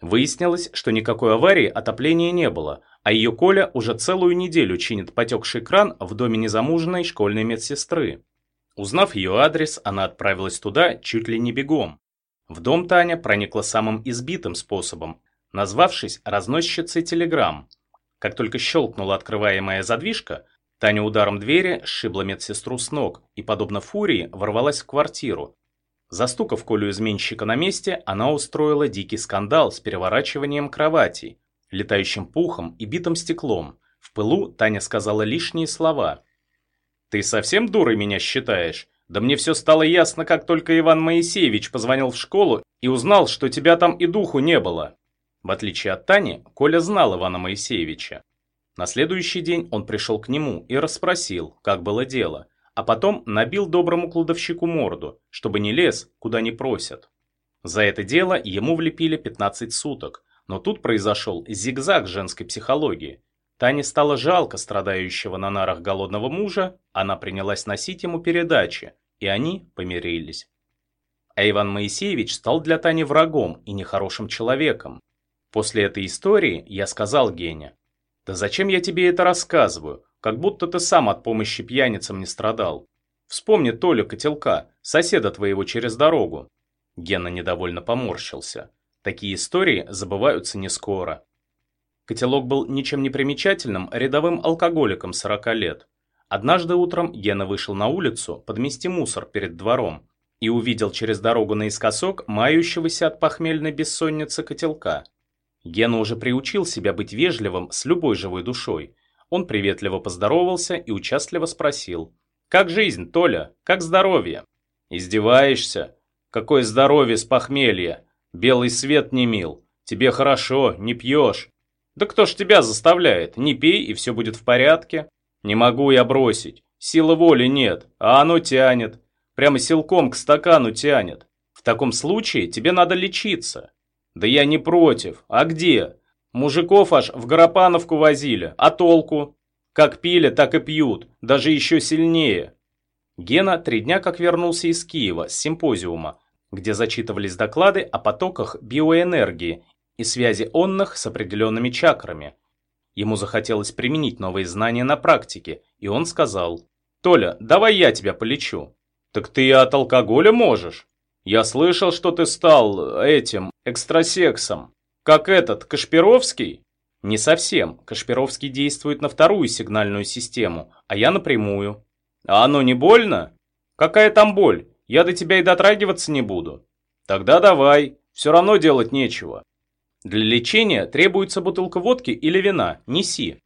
Выяснилось, что никакой аварии отопления не было, а ее Коля уже целую неделю чинит потекший кран в доме незамуженной школьной медсестры. Узнав ее адрес, она отправилась туда чуть ли не бегом. В дом Таня проникла самым избитым способом, назвавшись разносчицей телеграмм. Как только щелкнула открываемая задвижка, Таня ударом двери сшибла медсестру с ног и, подобно фурии, ворвалась в квартиру. Застукав Колю изменщика на месте, она устроила дикий скандал с переворачиванием кроватей, летающим пухом и битым стеклом. В пылу Таня сказала лишние слова. «Ты совсем дурой меня считаешь? Да мне все стало ясно, как только Иван Моисеевич позвонил в школу и узнал, что тебя там и духу не было. В отличие от Тани, Коля знал Ивана Моисеевича. На следующий день он пришел к нему и расспросил, как было дело, а потом набил доброму кладовщику морду, чтобы не лез, куда не просят. За это дело ему влепили 15 суток, но тут произошел зигзаг женской психологии. Тане стало жалко страдающего на нарах голодного мужа, она принялась носить ему передачи, и они помирились. А Иван Моисеевич стал для Тани врагом и нехорошим человеком. После этой истории я сказал Гене, «Да зачем я тебе это рассказываю? Как будто ты сам от помощи пьяницам не страдал. Вспомни Толю Котелка, соседа твоего через дорогу». Гена недовольно поморщился. Такие истории забываются не скоро. Котелок был ничем не примечательным рядовым алкоголиком 40 лет. Однажды утром Гена вышел на улицу подмести мусор перед двором и увидел через дорогу наискосок мающегося от похмельной бессонницы котелка. Гена уже приучил себя быть вежливым с любой живой душой. Он приветливо поздоровался и участливо спросил. «Как жизнь, Толя? Как здоровье?» «Издеваешься? Какое здоровье с похмелья? Белый свет не мил. Тебе хорошо, не пьешь. Да кто ж тебя заставляет? Не пей, и все будет в порядке. Не могу я бросить. Силы воли нет, а оно тянет. Прямо силком к стакану тянет. В таком случае тебе надо лечиться. Да я не против. А где? Мужиков аж в Горопановку возили. А толку? Как пили, так и пьют. Даже еще сильнее. Гена три дня как вернулся из Киева с симпозиума, где зачитывались доклады о потоках биоэнергии и связи онных с определенными чакрами. Ему захотелось применить новые знания на практике, и он сказал, «Толя, давай я тебя полечу». «Так ты и от алкоголя можешь. Я слышал, что ты стал этим, экстрасексом. Как этот, Кашпировский?» «Не совсем. Кашпировский действует на вторую сигнальную систему, а я напрямую». «А оно не больно?» «Какая там боль? Я до тебя и дотрагиваться не буду». «Тогда давай. Все равно делать нечего». Для лечения требуется бутылка водки или вина, неси.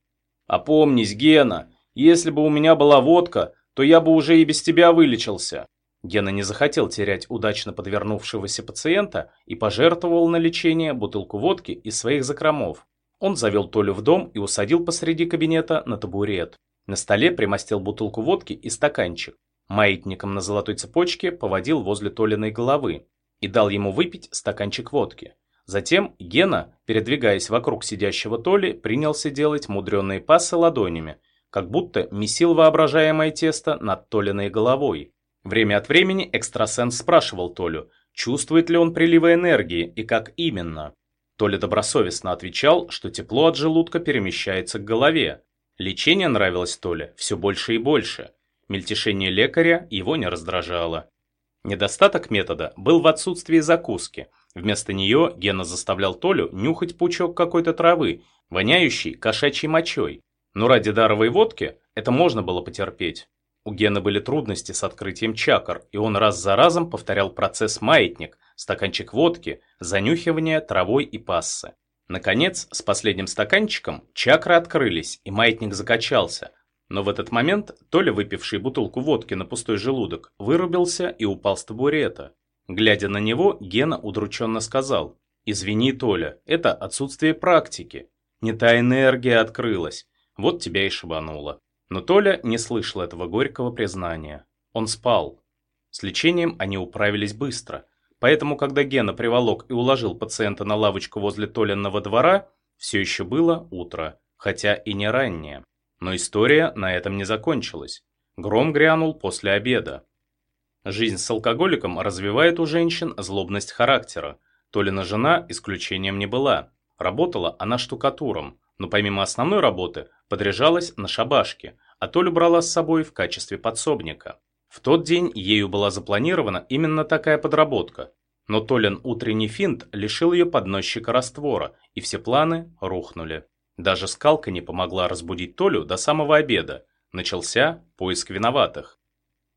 Опомнись, Гена, если бы у меня была водка, то я бы уже и без тебя вылечился. Гена не захотел терять удачно подвернувшегося пациента и пожертвовал на лечение бутылку водки из своих закромов. Он завел Толю в дом и усадил посреди кабинета на табурет. На столе примостил бутылку водки и стаканчик. Маятником на золотой цепочке поводил возле Толиной головы и дал ему выпить стаканчик водки. Затем Гена, передвигаясь вокруг сидящего Толи, принялся делать мудреные пассы ладонями, как будто месил воображаемое тесто над Толиной головой. Время от времени экстрасенс спрашивал Толю, чувствует ли он приливы энергии и как именно. Толя добросовестно отвечал, что тепло от желудка перемещается к голове. Лечение нравилось Толе все больше и больше. Мельтешение лекаря его не раздражало. Недостаток метода был в отсутствии закуски – Вместо нее Гена заставлял Толю нюхать пучок какой-то травы, воняющий кошачьей мочой. Но ради даровой водки это можно было потерпеть. У Гены были трудности с открытием чакр, и он раз за разом повторял процесс маятник, стаканчик водки, занюхивание травой и пассы. Наконец, с последним стаканчиком чакры открылись, и маятник закачался. Но в этот момент Толя, выпивший бутылку водки на пустой желудок, вырубился и упал с табурета. Глядя на него, Гена удрученно сказал, «Извини, Толя, это отсутствие практики. Не та энергия открылась. Вот тебя и шибануло». Но Толя не слышал этого горького признания. Он спал. С лечением они управились быстро. Поэтому, когда Гена приволок и уложил пациента на лавочку возле Толиного двора, все еще было утро, хотя и не раннее. Но история на этом не закончилась. Гром грянул после обеда. Жизнь с алкоголиком развивает у женщин злобность характера. Толина жена исключением не была. Работала она штукатуром, но помимо основной работы подряжалась на шабашке, а Толю брала с собой в качестве подсобника. В тот день ею была запланирована именно такая подработка, но Толин утренний финт лишил ее подносчика раствора, и все планы рухнули. Даже скалка не помогла разбудить Толю до самого обеда. Начался поиск виноватых.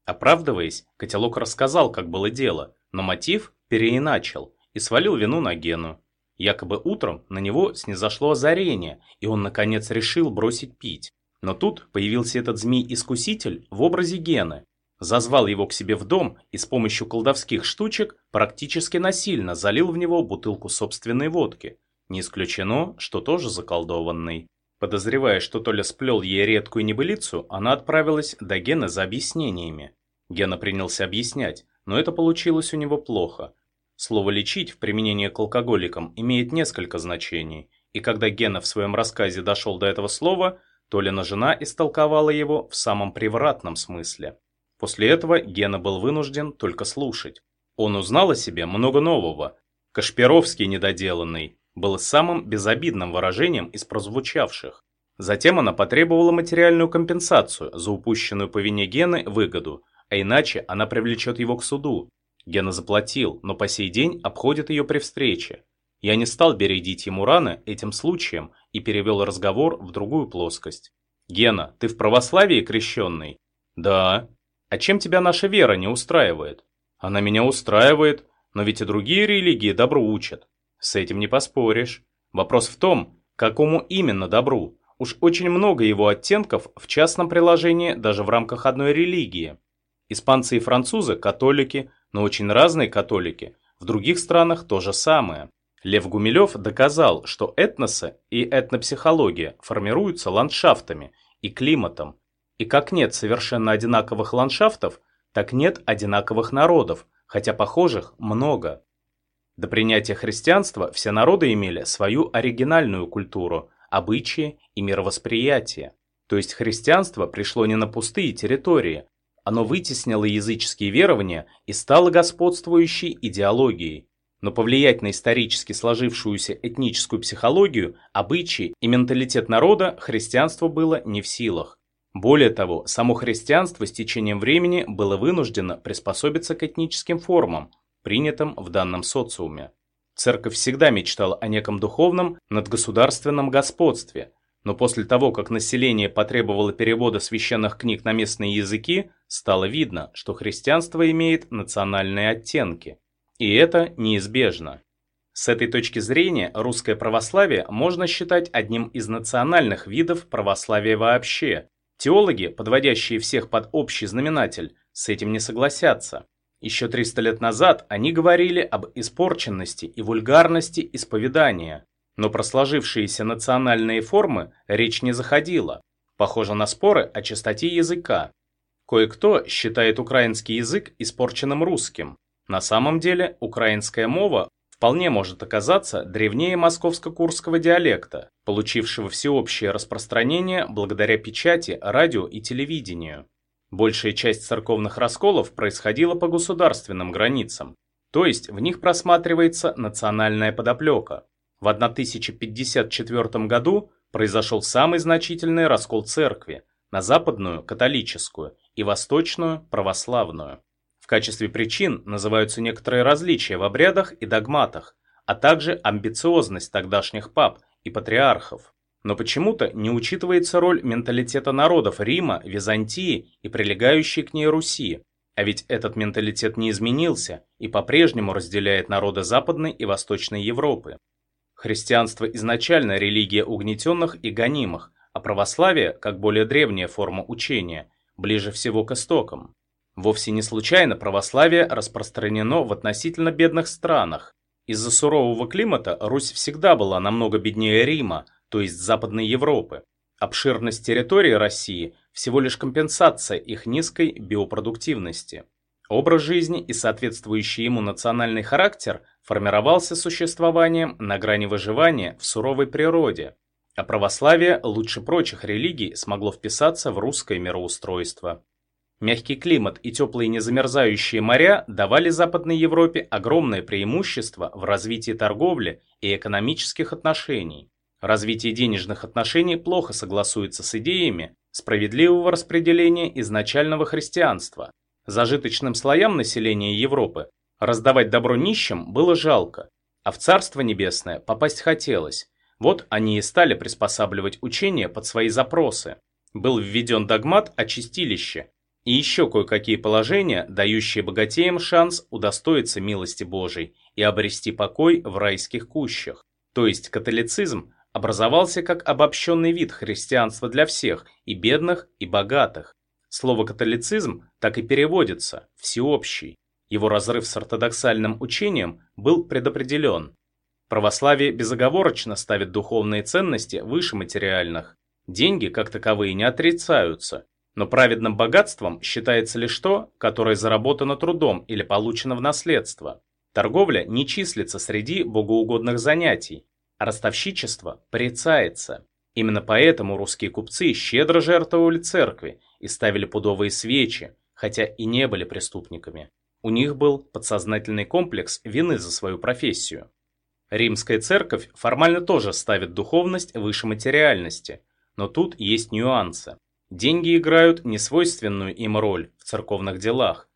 Оправдываясь, котелок рассказал, как было дело, но мотив переиначил и свалил вину на Гену. Якобы утром на него снизошло озарение, и он наконец решил бросить пить. Но тут появился этот змей-искуситель в образе Гены. Зазвал его к себе в дом и с помощью колдовских штучек практически насильно залил в него бутылку собственной водки. Не исключено, что тоже заколдованный. Подозревая, что Толя сплел ей редкую небылицу, она отправилась до Гены за объяснениями. Гена принялся объяснять, но это получилось у него плохо. Слово «лечить» в применении к алкоголикам имеет несколько значений, и когда Гена в своем рассказе дошел до этого слова, Толина жена истолковала его в самом превратном смысле. После этого Гена был вынужден только слушать. Он узнал о себе много нового. Кашпировский недоделанный был самым безобидным выражением из прозвучавших. Затем она потребовала материальную компенсацию за упущенную по вине Гены выгоду – а иначе она привлечет его к суду. Гена заплатил, но по сей день обходит ее при встрече. Я не стал бередить ему раны этим случаем и перевел разговор в другую плоскость. «Гена, ты в православии крещенный?» «Да». «А чем тебя наша вера не устраивает?» «Она меня устраивает, но ведь и другие религии добру учат». «С этим не поспоришь. Вопрос в том, какому именно добру. Уж очень много его оттенков в частном приложении даже в рамках одной религии. Испанцы и французы – католики, но очень разные католики. В других странах то же самое. Лев Гумилев доказал, что этносы и этнопсихология формируются ландшафтами и климатом. И как нет совершенно одинаковых ландшафтов, так нет одинаковых народов, хотя похожих много. До принятия христианства все народы имели свою оригинальную культуру, обычаи и мировосприятие. То есть христианство пришло не на пустые территории, оно вытеснило языческие верования и стало господствующей идеологией. Но повлиять на исторически сложившуюся этническую психологию, обычаи и менталитет народа христианство было не в силах. Более того, само христианство с течением времени было вынуждено приспособиться к этническим формам, принятым в данном социуме. Церковь всегда мечтала о неком духовном надгосударственном господстве, но после того, как население потребовало перевода священных книг на местные языки, стало видно, что христианство имеет национальные оттенки. И это неизбежно. С этой точки зрения русское православие можно считать одним из национальных видов православия вообще. Теологи, подводящие всех под общий знаменатель, с этим не согласятся. Еще 300 лет назад они говорили об испорченности и вульгарности исповедания, но про сложившиеся национальные формы речь не заходила. Похоже на споры о чистоте языка. Кое-кто считает украинский язык испорченным русским. На самом деле украинская мова вполне может оказаться древнее московско-курского диалекта, получившего всеобщее распространение благодаря печати, радио и телевидению. Большая часть церковных расколов происходила по государственным границам, то есть в них просматривается национальная подоплека. В 1054 году произошел самый значительный раскол церкви на западную католическую и восточную православную. В качестве причин называются некоторые различия в обрядах и догматах, а также амбициозность тогдашних пап и патриархов. Но почему-то не учитывается роль менталитета народов Рима, Византии и прилегающей к ней Руси. А ведь этот менталитет не изменился и по-прежнему разделяет народы Западной и Восточной Европы. Христианство изначально религия угнетенных и гонимых, а православие, как более древняя форма учения, ближе всего к истокам. Вовсе не случайно православие распространено в относительно бедных странах. Из-за сурового климата Русь всегда была намного беднее Рима, то есть Западной Европы. Обширность территории России – всего лишь компенсация их низкой биопродуктивности. Образ жизни и соответствующий ему национальный характер формировался существованием на грани выживания в суровой природе, а православие лучше прочих религий смогло вписаться в русское мироустройство. Мягкий климат и теплые незамерзающие моря давали Западной Европе огромное преимущество в развитии торговли и экономических отношений. Развитие денежных отношений плохо согласуется с идеями справедливого распределения изначального христианства. Зажиточным слоям населения Европы раздавать добро нищим было жалко, а в Царство Небесное попасть хотелось. Вот они и стали приспосабливать учение под свои запросы. Был введен догмат о чистилище и еще кое-какие положения, дающие богатеям шанс удостоиться милости Божией и обрести покой в райских кущах. То есть католицизм образовался как обобщенный вид христианства для всех, и бедных, и богатых. Слово «католицизм» так и переводится «всеобщий». Его разрыв с ортодоксальным учением был предопределен. Православие безоговорочно ставит духовные ценности выше материальных. Деньги, как таковые, не отрицаются. Но праведным богатством считается лишь то, которое заработано трудом или получено в наследство. Торговля не числится среди богоугодных занятий, Ростовщичество порицается. Именно поэтому русские купцы щедро жертвовали церкви и ставили пудовые свечи, хотя и не были преступниками. У них был подсознательный комплекс вины за свою профессию. Римская церковь формально тоже ставит духовность выше материальности, но тут есть нюансы. Деньги играют несвойственную им роль в церковных делах.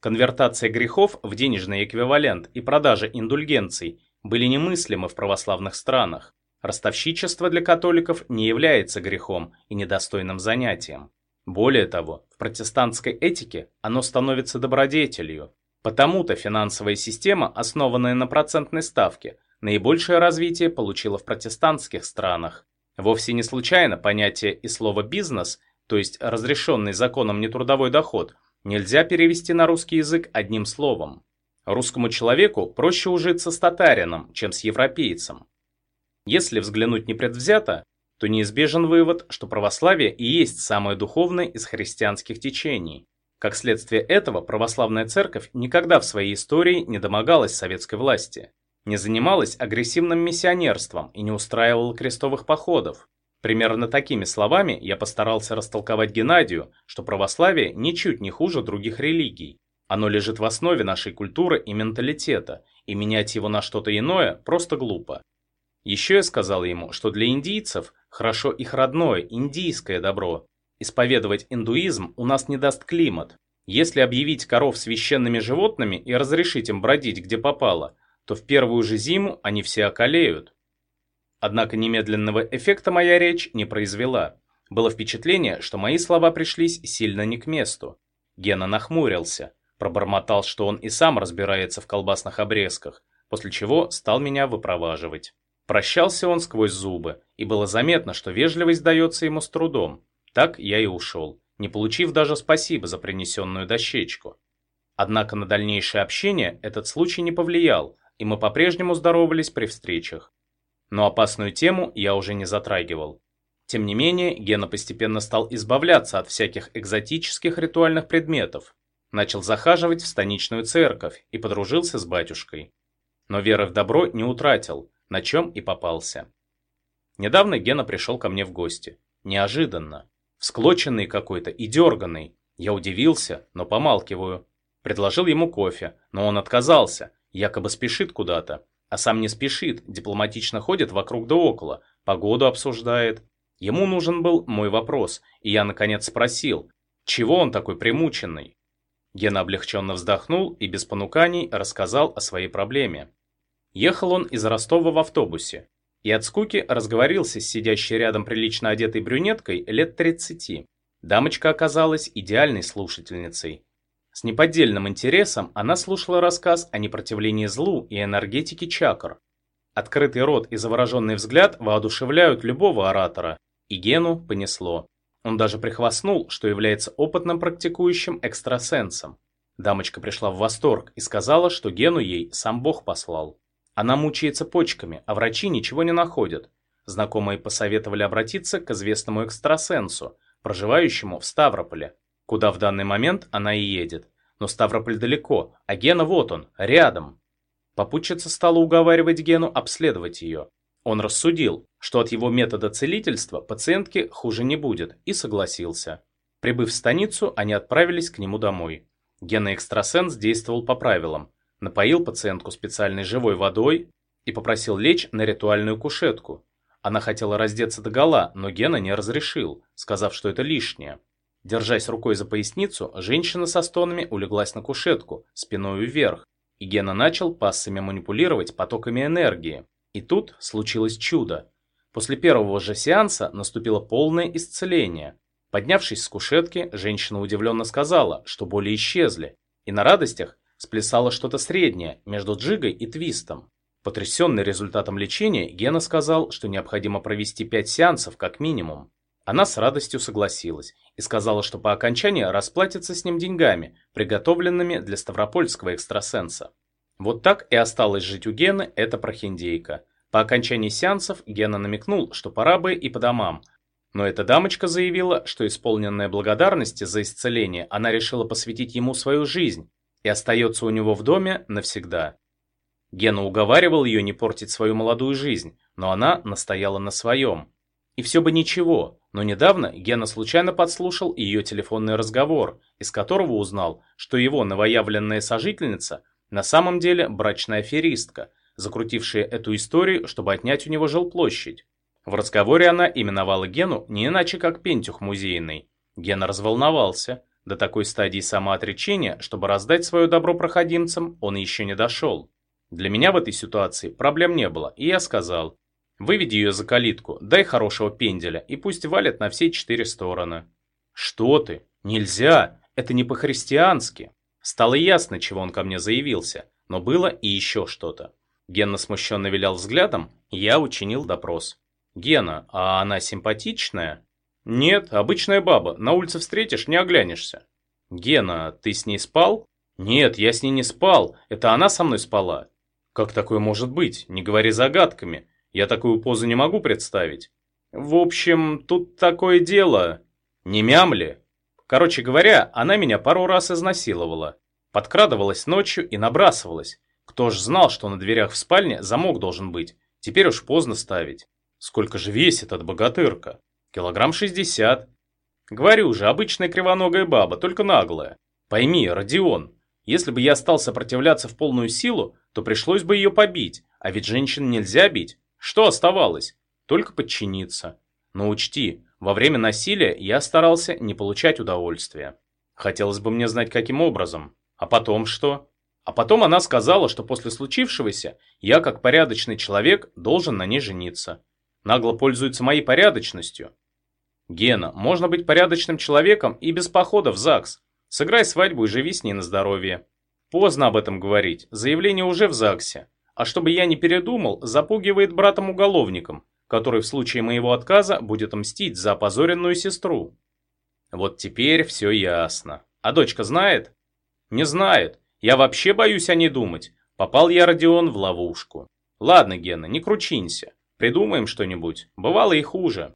Конвертация грехов в денежный эквивалент и продажа индульгенций были немыслимы в православных странах. Ростовщичество для католиков не является грехом и недостойным занятием. Более того, в протестантской этике оно становится добродетелью. Потому-то финансовая система, основанная на процентной ставке, наибольшее развитие получила в протестантских странах. Вовсе не случайно понятие и слово «бизнес», то есть разрешенный законом нетрудовой доход, нельзя перевести на русский язык одним словом. Русскому человеку проще ужиться с татарином, чем с европейцем. Если взглянуть непредвзято, то неизбежен вывод, что православие и есть самое духовное из христианских течений. Как следствие этого, православная церковь никогда в своей истории не домогалась советской власти, не занималась агрессивным миссионерством и не устраивала крестовых походов. Примерно такими словами я постарался растолковать Геннадию, что православие ничуть не хуже других религий. Оно лежит в основе нашей культуры и менталитета, и менять его на что-то иное просто глупо. Еще я сказал ему, что для индийцев хорошо их родное, индийское добро. Исповедовать индуизм у нас не даст климат. Если объявить коров священными животными и разрешить им бродить где попало, то в первую же зиму они все околеют. Однако немедленного эффекта моя речь не произвела. Было впечатление, что мои слова пришлись сильно не к месту. Гена нахмурился, пробормотал, что он и сам разбирается в колбасных обрезках, после чего стал меня выпроваживать. Прощался он сквозь зубы, и было заметно, что вежливость дается ему с трудом. Так я и ушел, не получив даже спасибо за принесенную дощечку. Однако на дальнейшее общение этот случай не повлиял, и мы по-прежнему здоровались при встречах. Но опасную тему я уже не затрагивал. Тем не менее, Гена постепенно стал избавляться от всяких экзотических ритуальных предметов, начал захаживать в станичную церковь и подружился с батюшкой. Но веры в добро не утратил, на чем и попался. Недавно Гена пришел ко мне в гости. Неожиданно. Всклоченный какой-то и дерганный. Я удивился, но помалкиваю. Предложил ему кофе, но он отказался, якобы спешит куда-то. А сам не спешит, дипломатично ходит вокруг да около, погоду обсуждает. Ему нужен был мой вопрос, и я наконец спросил, чего он такой примученный? Гена облегченно вздохнул и без понуканий рассказал о своей проблеме. Ехал он из Ростова в автобусе и от скуки разговорился с сидящей рядом прилично одетой брюнеткой лет 30. Дамочка оказалась идеальной слушательницей. С неподдельным интересом она слушала рассказ о непротивлении злу и энергетике чакр. Открытый рот и завороженный взгляд воодушевляют любого оратора, и Гену понесло. Он даже прихвастнул, что является опытным практикующим экстрасенсом. Дамочка пришла в восторг и сказала, что Гену ей сам Бог послал. Она мучается почками, а врачи ничего не находят. Знакомые посоветовали обратиться к известному экстрасенсу, проживающему в Ставрополе, куда в данный момент она и едет. Но Ставрополь далеко, а Гена вот он, рядом. Попутчица стала уговаривать Гену обследовать ее. Он рассудил, что от его метода целительства пациентке хуже не будет, и согласился. Прибыв в станицу, они отправились к нему домой. Гена-экстрасенс действовал по правилам напоил пациентку специальной живой водой и попросил лечь на ритуальную кушетку. Она хотела раздеться догола, но Гена не разрешил, сказав, что это лишнее. Держась рукой за поясницу, женщина со стонами улеглась на кушетку, спиной вверх, и Гена начал пассами манипулировать потоками энергии. И тут случилось чудо. После первого же сеанса наступило полное исцеление. Поднявшись с кушетки, женщина удивленно сказала, что боли исчезли, и на радостях сплясало что-то среднее между джигой и твистом. Потрясенный результатом лечения, Гена сказал, что необходимо провести 5 сеансов как минимум. Она с радостью согласилась и сказала, что по окончании расплатится с ним деньгами, приготовленными для ставропольского экстрасенса. Вот так и осталось жить у Гены эта прохиндейка. По окончании сеансов Гена намекнул, что пора бы и по домам. Но эта дамочка заявила, что исполненная благодарности за исцеление, она решила посвятить ему свою жизнь, и остается у него в доме навсегда. Гена уговаривал ее не портить свою молодую жизнь, но она настояла на своем. И все бы ничего, но недавно Гена случайно подслушал ее телефонный разговор, из которого узнал, что его новоявленная сожительница на самом деле брачная аферистка, закрутившая эту историю, чтобы отнять у него жилплощадь. В разговоре она именовала Гену не иначе, как Пентюх музейный. Гена разволновался. До такой стадии самоотречения, чтобы раздать свое добро проходимцам, он еще не дошел. Для меня в этой ситуации проблем не было, и я сказал, выведи ее за калитку, дай хорошего пенделя, и пусть валят на все четыре стороны. Что ты? Нельзя! Это не по-христиански. Стало ясно, чего он ко мне заявился, но было и еще что-то. Гена смущенно вилял взглядом, я учинил допрос. «Гена, а она симпатичная?» «Нет, обычная баба. На улице встретишь, не оглянешься». «Гена, ты с ней спал?» Нет, я с ней не спал, это она со мной спала. Как такое может быть? Не говори загадками. Я такую позу не могу представить. В общем, тут такое дело. Не мямли. Короче говоря, она меня пару раз изнасиловала. Подкрадывалась ночью и набрасывалась. Кто ж знал, что на дверях в спальне замок должен быть. Теперь уж поздно ставить. Сколько же весит эта богатырка? Килограмм шестьдесят. Говорю же, обычная кривоногая баба, только наглая. Пойми, Родион, если бы я стал сопротивляться в полную силу, то пришлось бы ее побить, а ведь женщин нельзя бить. Что оставалось? Только подчиниться. Но учти, во время насилия я старался не получать удовольствия. Хотелось бы мне знать, каким образом. А потом что? А потом она сказала, что после случившегося я, как порядочный человек, должен на ней жениться. Нагло пользуется моей порядочностью. Гена, можно быть порядочным человеком и без похода в ЗАГС. Сыграй свадьбу и живи с ней на здоровье. Поздно об этом говорить, заявление уже в ЗАГСе. А чтобы я не передумал, запугивает братом-уголовником, который в случае моего отказа будет мстить за опозоренную сестру. Вот теперь все ясно. А дочка знает? Не знает. Я вообще боюсь о ней думать. Попал я, Родион, в ловушку. Ладно, Гена, не кручинься. Придумаем что-нибудь. Бывало и хуже.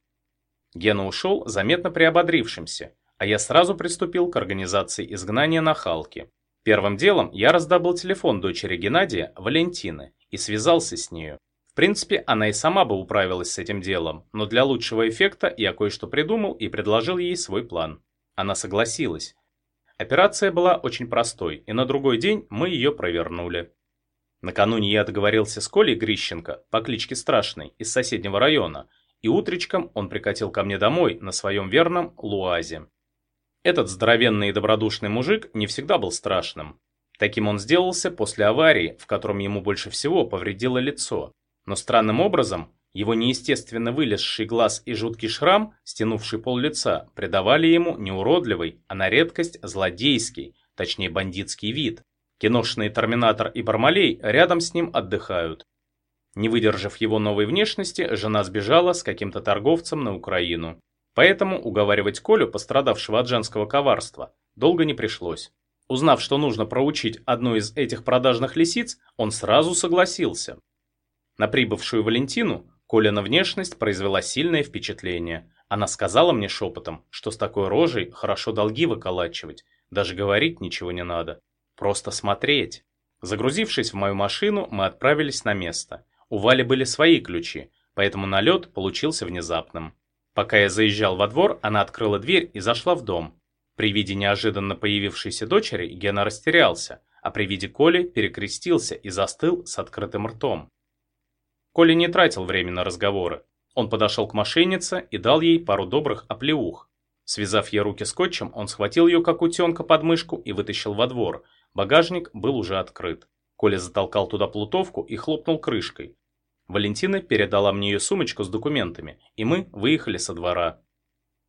Гена ушел, заметно приободрившимся, а я сразу приступил к организации изгнания на Халке. Первым делом я раздобыл телефон дочери Геннадия, Валентины, и связался с нею. В принципе, она и сама бы управилась с этим делом, но для лучшего эффекта я кое-что придумал и предложил ей свой план. Она согласилась. Операция была очень простой, и на другой день мы ее провернули. Накануне я договорился с Колей Грищенко по кличке Страшный из соседнего района, и утречком он прикатил ко мне домой на своем верном Луазе. Этот здоровенный и добродушный мужик не всегда был страшным. Таким он сделался после аварии, в котором ему больше всего повредило лицо. Но странным образом, его неестественно вылезший глаз и жуткий шрам, стянувший пол лица, придавали ему не уродливый, а на редкость злодейский, точнее бандитский вид. Киношный Терминатор и Бармалей рядом с ним отдыхают. Не выдержав его новой внешности, жена сбежала с каким-то торговцем на Украину. Поэтому уговаривать Колю, пострадавшего от женского коварства, долго не пришлось. Узнав, что нужно проучить одну из этих продажных лисиц, он сразу согласился. На прибывшую Валентину Коля на внешность произвела сильное впечатление. Она сказала мне шепотом, что с такой рожей хорошо долги выколачивать, даже говорить ничего не надо. Просто смотреть. Загрузившись в мою машину, мы отправились на место. У Вали были свои ключи, поэтому налет получился внезапным. Пока я заезжал во двор, она открыла дверь и зашла в дом. При виде неожиданно появившейся дочери Гена растерялся, а при виде Коли перекрестился и застыл с открытым ртом. Коля не тратил время на разговоры. Он подошел к мошеннице и дал ей пару добрых оплеух. Связав ей руки скотчем, он схватил ее как утенка под мышку и вытащил во двор. Багажник был уже открыт. Коля затолкал туда плутовку и хлопнул крышкой. Валентина передала мне ее сумочку с документами, и мы выехали со двора.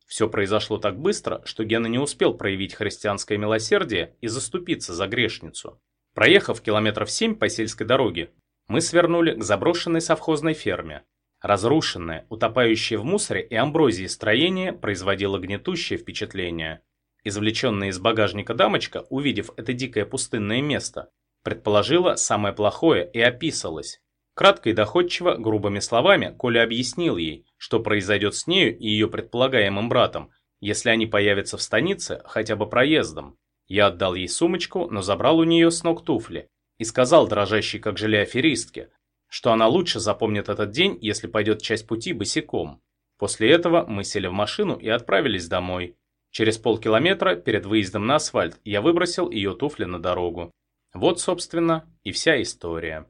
Все произошло так быстро, что Гена не успел проявить христианское милосердие и заступиться за грешницу. Проехав километров семь по сельской дороге, мы свернули к заброшенной совхозной ферме. Разрушенное, утопающее в мусоре и амброзии строение производило гнетущее впечатление. Извлеченная из багажника дамочка, увидев это дикое пустынное место, предположила самое плохое и описалась. Кратко и доходчиво, грубыми словами, Коля объяснил ей, что произойдет с нею и ее предполагаемым братом, если они появятся в станице хотя бы проездом. Я отдал ей сумочку, но забрал у нее с ног туфли и сказал дрожащей как желе аферистке, что она лучше запомнит этот день, если пойдет часть пути босиком. После этого мы сели в машину и отправились домой. Через полкилометра перед выездом на асфальт я выбросил ее туфли на дорогу. Вот, собственно, и вся история.